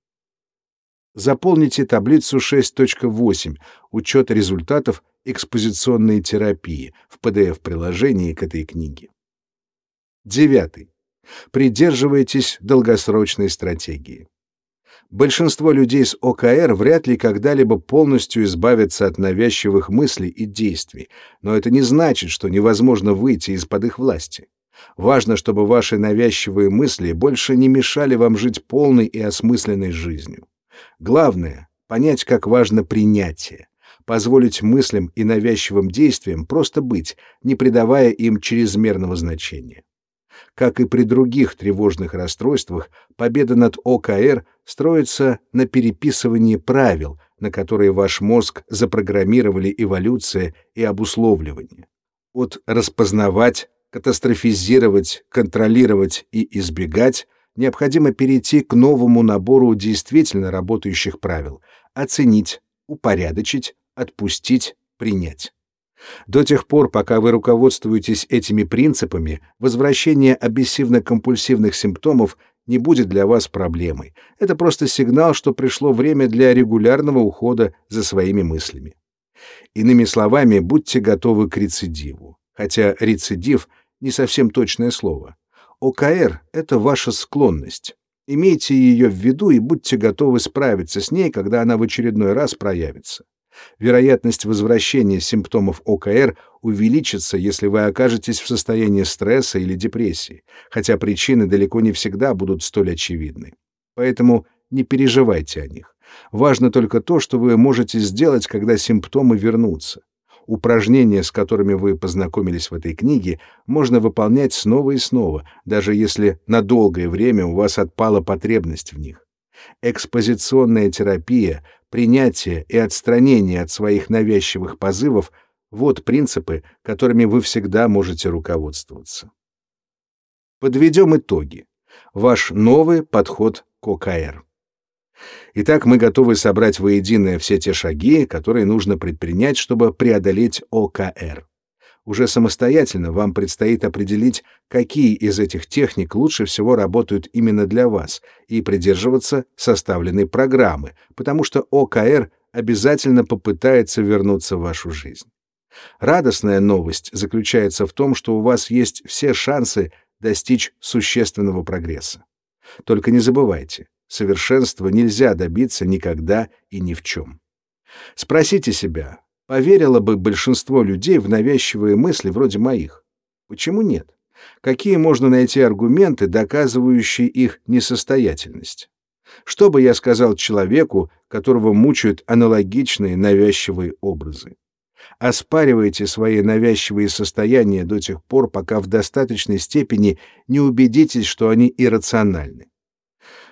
Заполните таблицу 6.8 «Учет результатов экспозиционной терапии» в PDF-приложении к этой книге. Девятый. Придерживайтесь долгосрочной стратегии. Большинство людей с ОКР вряд ли когда-либо полностью избавятся от навязчивых мыслей и действий, но это не значит, что невозможно выйти из-под их власти. Важно, чтобы ваши навязчивые мысли больше не мешали вам жить полной и осмысленной жизнью. Главное — понять, как важно принятие, позволить мыслям и навязчивым действиям просто быть, не придавая им чрезмерного значения. Как и при других тревожных расстройствах, победа над ОКР строится на переписывании правил, на которые ваш мозг запрограммировали эволюция и обусловливание. От распознавать, катастрофизировать, контролировать и избегать необходимо перейти к новому набору действительно работающих правил, оценить, упорядочить, отпустить, принять. До тех пор, пока вы руководствуетесь этими принципами, возвращение обессивно-компульсивных симптомов не будет для вас проблемой. Это просто сигнал, что пришло время для регулярного ухода за своими мыслями. Иными словами, будьте готовы к рецидиву. Хотя рецидив — не совсем точное слово. ОКР — это ваша склонность. Имейте ее в виду и будьте готовы справиться с ней, когда она в очередной раз проявится. Вероятность возвращения симптомов ОКР увеличится, если вы окажетесь в состоянии стресса или депрессии, хотя причины далеко не всегда будут столь очевидны. Поэтому не переживайте о них. Важно только то, что вы можете сделать, когда симптомы вернутся. Упражнения, с которыми вы познакомились в этой книге, можно выполнять снова и снова, даже если на долгое время у вас отпала потребность в них. Экспозиционная терапия, принятие и отстранение от своих навязчивых позывов — вот принципы, которыми вы всегда можете руководствоваться. Подведем итоги. Ваш новый подход к ОКР. Итак, мы готовы собрать воедино все те шаги, которые нужно предпринять, чтобы преодолеть ОКР. Уже самостоятельно вам предстоит определить, какие из этих техник лучше всего работают именно для вас, и придерживаться составленной программы, потому что ОКР обязательно попытается вернуться в вашу жизнь. Радостная новость заключается в том, что у вас есть все шансы достичь существенного прогресса. Только не забывайте, совершенства нельзя добиться никогда и ни в чем. Спросите себя, поверило бы большинство людей в навязчивые мысли вроде моих? Почему нет? Какие можно найти аргументы, доказывающие их несостоятельность? Что бы я сказал человеку, которого мучают аналогичные навязчивые образы? Оспаривайте свои навязчивые состояния до тех пор, пока в достаточной степени не убедитесь, что они иррациональны.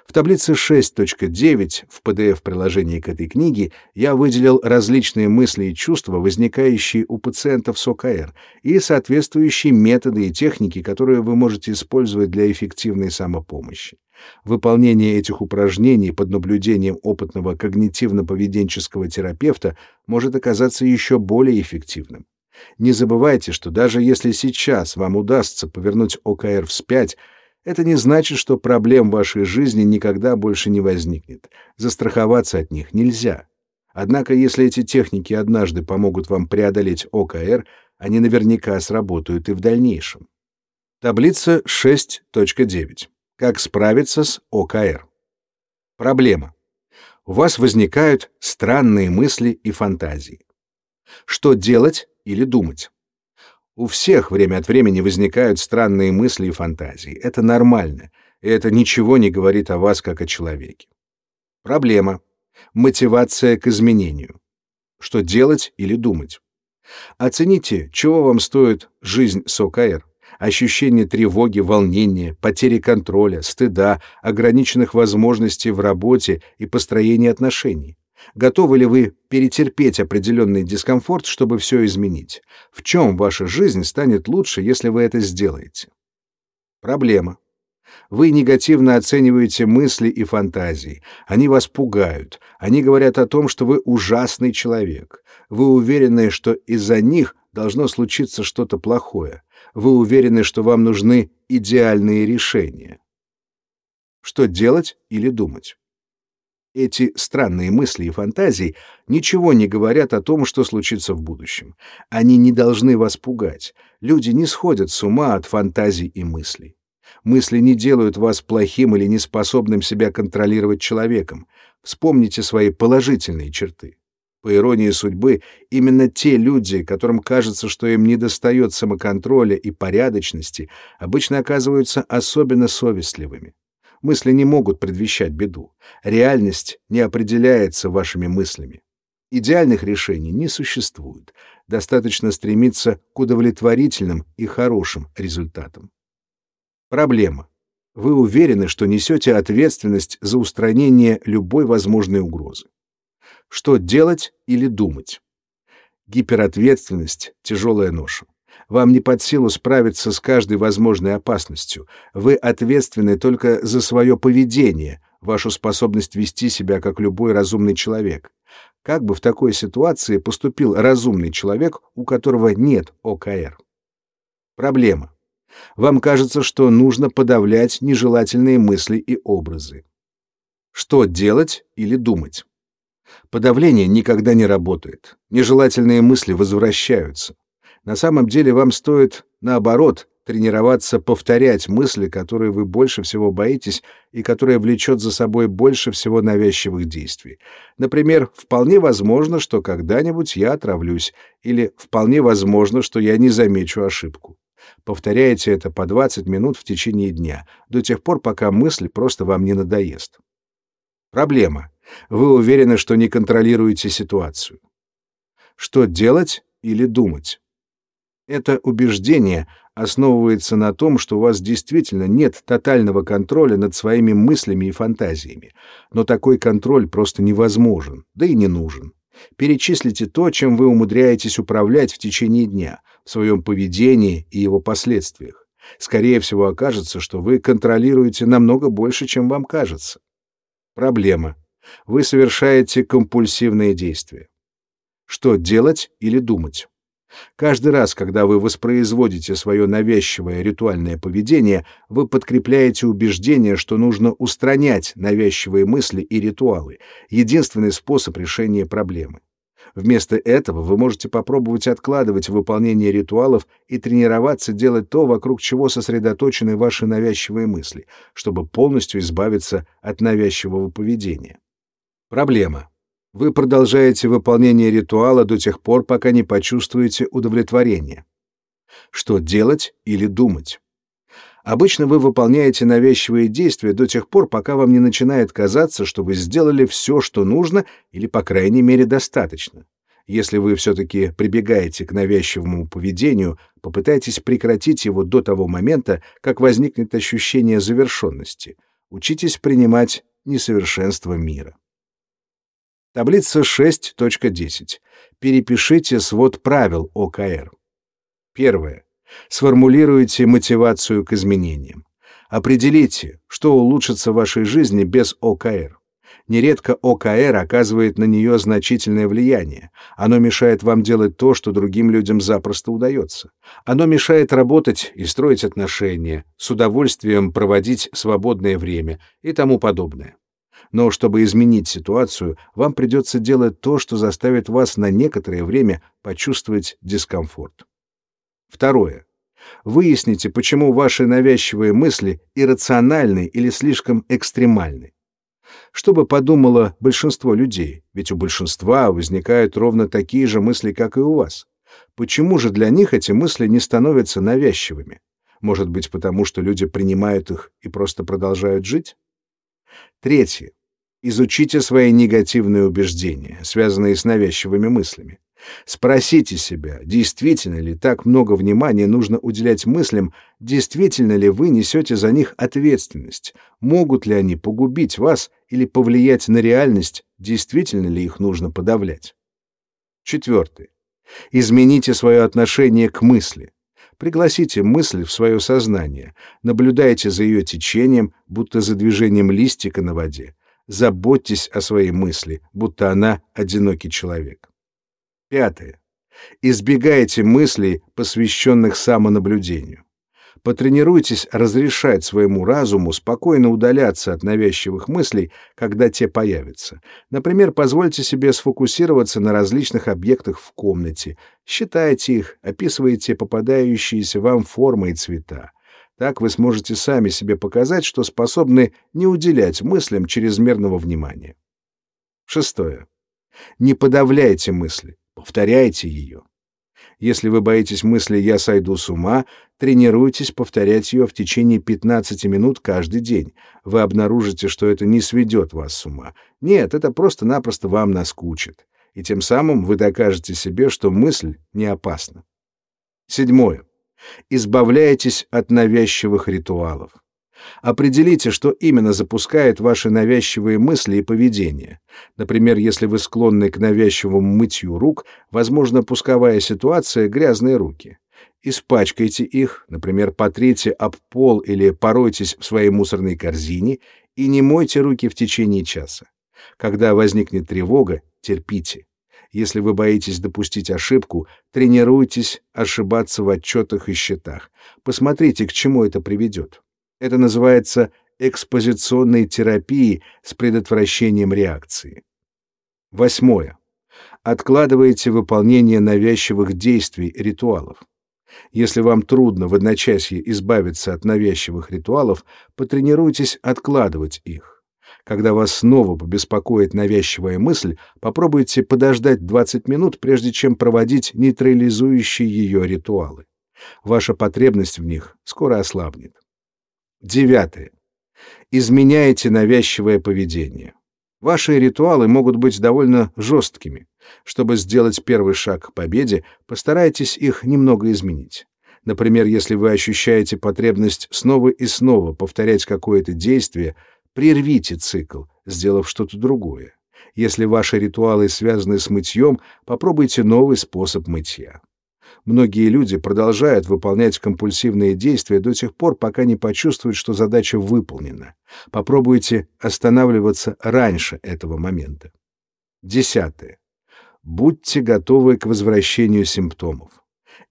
В таблице 6.9 в PDF-приложении к этой книге я выделил различные мысли и чувства, возникающие у пациентов с ОКР, и соответствующие методы и техники, которые вы можете использовать для эффективной самопомощи. Выполнение этих упражнений под наблюдением опытного когнитивно-поведенческого терапевта может оказаться еще более эффективным. Не забывайте, что даже если сейчас вам удастся повернуть ОКР вспять, это не значит, что проблем в вашей жизни никогда больше не возникнет. Застраховаться от них нельзя. Однако, если эти техники однажды помогут вам преодолеть ОКР, они наверняка сработают и в дальнейшем. Таблица 6.9. Как справиться с ОКР? Проблема. У вас возникают странные мысли и фантазии. Что делать или думать? У всех время от времени возникают странные мысли и фантазии. Это нормально, и это ничего не говорит о вас как о человеке. Проблема. Мотивация к изменению. Что делать или думать? Оцените, чего вам стоит жизнь с ОКР. Ощущение тревоги, волнения, потери контроля, стыда, ограниченных возможностей в работе и построении отношений. Готовы ли вы перетерпеть определенный дискомфорт, чтобы все изменить? В чем ваша жизнь станет лучше, если вы это сделаете? Проблема. Вы негативно оцениваете мысли и фантазии. Они вас пугают. Они говорят о том, что вы ужасный человек. Вы уверены, что из-за них должно случиться что-то плохое. Вы уверены, что вам нужны идеальные решения. Что делать или думать? Эти странные мысли и фантазии ничего не говорят о том, что случится в будущем. Они не должны вас пугать. Люди не сходят с ума от фантазий и мыслей. Мысли не делают вас плохим или неспособным себя контролировать человеком. Вспомните свои положительные черты. По иронии судьбы, именно те люди, которым кажется, что им недостает самоконтроля и порядочности, обычно оказываются особенно совестливыми. Мысли не могут предвещать беду. Реальность не определяется вашими мыслями. Идеальных решений не существует. Достаточно стремиться к удовлетворительным и хорошим результатам. Проблема. Вы уверены, что несете ответственность за устранение любой возможной угрозы. Что делать или думать? Гиперответственность — тяжелая ноша. Вам не под силу справиться с каждой возможной опасностью. Вы ответственны только за свое поведение, вашу способность вести себя как любой разумный человек. Как бы в такой ситуации поступил разумный человек, у которого нет ОКР? Проблема. Вам кажется, что нужно подавлять нежелательные мысли и образы. Что делать или думать? Подавление никогда не работает. Нежелательные мысли возвращаются. На самом деле вам стоит, наоборот, тренироваться повторять мысли, которые вы больше всего боитесь и которые влечет за собой больше всего навязчивых действий. Например, вполне возможно, что когда-нибудь я отравлюсь, или вполне возможно, что я не замечу ошибку. Повторяйте это по 20 минут в течение дня, до тех пор, пока мысль просто вам не надоест. Проблема. Вы уверены, что не контролируете ситуацию. Что делать или думать? Это убеждение основывается на том, что у вас действительно нет тотального контроля над своими мыслями и фантазиями. Но такой контроль просто невозможен, да и не нужен. Перечислите то, чем вы умудряетесь управлять в течение дня, в своем поведении и его последствиях. Скорее всего, окажется, что вы контролируете намного больше, чем вам кажется. Проблема. Вы совершаете компульсивные действия. Что делать или думать? Каждый раз, когда вы воспроизводите свое навязчивое ритуальное поведение, вы подкрепляете убеждение, что нужно устранять навязчивые мысли и ритуалы, единственный способ решения проблемы. Вместо этого вы можете попробовать откладывать выполнение ритуалов и тренироваться делать то, вокруг чего сосредоточены ваши навязчивые мысли, чтобы полностью избавиться от навязчивого поведения. Проблема. Вы продолжаете выполнение ритуала до тех пор, пока не почувствуете удовлетворение. Что делать или думать? Обычно вы выполняете навязчивые действия до тех пор, пока вам не начинает казаться, что вы сделали все, что нужно, или, по крайней мере, достаточно. Если вы все-таки прибегаете к навязчивому поведению, попытайтесь прекратить его до того момента, как возникнет ощущение завершенности. Учитесь принимать несовершенство мира. Таблица 6.10. Перепишите свод правил ОКР. Первое. Сформулируйте мотивацию к изменениям. Определите, что улучшится в вашей жизни без ОКР. Нередко ОКР оказывает на нее значительное влияние. Оно мешает вам делать то, что другим людям запросто удается. Оно мешает работать и строить отношения, с удовольствием проводить свободное время и тому подобное. Но чтобы изменить ситуацию, вам придется делать то, что заставит вас на некоторое время почувствовать дискомфорт. Второе. Выясните, почему ваши навязчивые мысли иррациональны или слишком экстремальны. Что бы подумало большинство людей, ведь у большинства возникают ровно такие же мысли, как и у вас. Почему же для них эти мысли не становятся навязчивыми? Может быть, потому что люди принимают их и просто продолжают жить? Третье. Изучите свои негативные убеждения, связанные с навязчивыми мыслями. Спросите себя, действительно ли так много внимания нужно уделять мыслям, действительно ли вы несете за них ответственность, могут ли они погубить вас или повлиять на реальность, действительно ли их нужно подавлять. Четвертое. Измените свое отношение к мысли. Пригласите мысль в свое сознание, наблюдайте за ее течением, будто за движением листика на воде. Заботьтесь о своей мысли, будто она одинокий человек. Пятое. Избегайте мыслей, посвященных самонаблюдению. Потренируйтесь разрешать своему разуму спокойно удаляться от навязчивых мыслей, когда те появятся. Например, позвольте себе сфокусироваться на различных объектах в комнате. Считайте их, описывайте попадающиеся вам формы и цвета. Так вы сможете сами себе показать, что способны не уделять мыслям чрезмерного внимания. Шестое. Не подавляйте мысли, повторяйте ее. Если вы боитесь мысли «я сойду с ума», тренируйтесь повторять ее в течение 15 минут каждый день. Вы обнаружите, что это не сведет вас с ума. Нет, это просто-напросто вам наскучит. И тем самым вы докажете себе, что мысль не опасна. Седьмое. Избавляйтесь от навязчивых ритуалов. Определите, что именно запускает ваши навязчивые мысли и поведение. Например, если вы склонны к навязчивому мытью рук, возможно, пусковая ситуация — грязные руки. Испачкайте их, например, потрите об пол или поройтесь в своей мусорной корзине и не мойте руки в течение часа. Когда возникнет тревога, терпите. Если вы боитесь допустить ошибку, тренируйтесь ошибаться в отчетах и счетах. Посмотрите, к чему это приведет. Это называется экспозиционной терапией с предотвращением реакции. Восьмое. Откладывайте выполнение навязчивых действий ритуалов. Если вам трудно в одночасье избавиться от навязчивых ритуалов, потренируйтесь откладывать их. Когда вас снова побеспокоит навязчивая мысль, попробуйте подождать 20 минут, прежде чем проводить нейтрализующие ее ритуалы. Ваша потребность в них скоро ослабнет. Девятое. Изменяйте навязчивое поведение. Ваши ритуалы могут быть довольно жесткими. Чтобы сделать первый шаг к победе, постарайтесь их немного изменить. Например, если вы ощущаете потребность снова и снова повторять какое-то действие, прервите цикл, сделав что-то другое. Если ваши ритуалы связаны с мытьем, попробуйте новый способ мытья. Многие люди продолжают выполнять компульсивные действия до тех пор, пока не почувствуют, что задача выполнена. Попробуйте останавливаться раньше этого момента. Десятое. Будьте готовы к возвращению симптомов.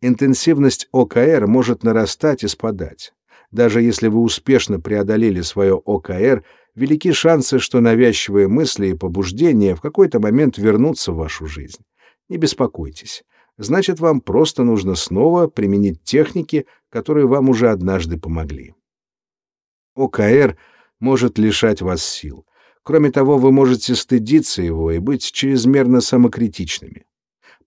Интенсивность ОКР может нарастать и спадать. Даже если вы успешно преодолели свое ОКР, велики шансы, что навязчивые мысли и побуждения в какой-то момент вернутся в вашу жизнь. Не беспокойтесь значит, вам просто нужно снова применить техники, которые вам уже однажды помогли. ОКР может лишать вас сил. Кроме того, вы можете стыдиться его и быть чрезмерно самокритичными.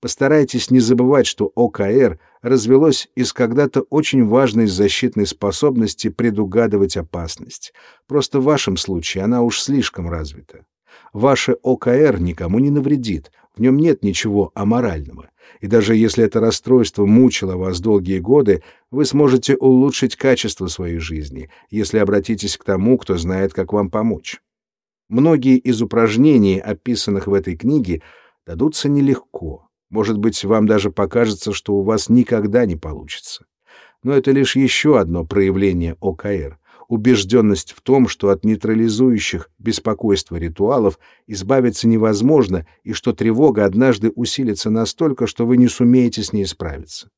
Постарайтесь не забывать, что ОКР развелось из когда-то очень важной защитной способности предугадывать опасность. Просто в вашем случае она уж слишком развита. Ваше ОКР никому не навредит, в нем нет ничего аморального. И даже если это расстройство мучило вас долгие годы, вы сможете улучшить качество своей жизни, если обратитесь к тому, кто знает, как вам помочь. Многие из упражнений, описанных в этой книге, дадутся нелегко. Может быть, вам даже покажется, что у вас никогда не получится. Но это лишь еще одно проявление ОКР убежденность в том, что от нейтрализующих беспокойство ритуалов избавиться невозможно и что тревога однажды усилится настолько, что вы не сумеете с ней справиться.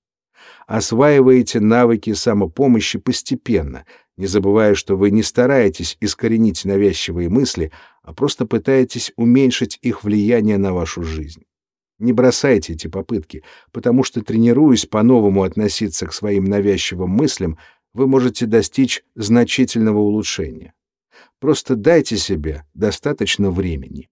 Осваиваете навыки самопомощи постепенно, не забывая, что вы не стараетесь искоренить навязчивые мысли, а просто пытаетесь уменьшить их влияние на вашу жизнь. Не бросайте эти попытки, потому что, тренируясь по-новому относиться к своим навязчивым мыслям, вы можете достичь значительного улучшения. Просто дайте себе достаточно времени.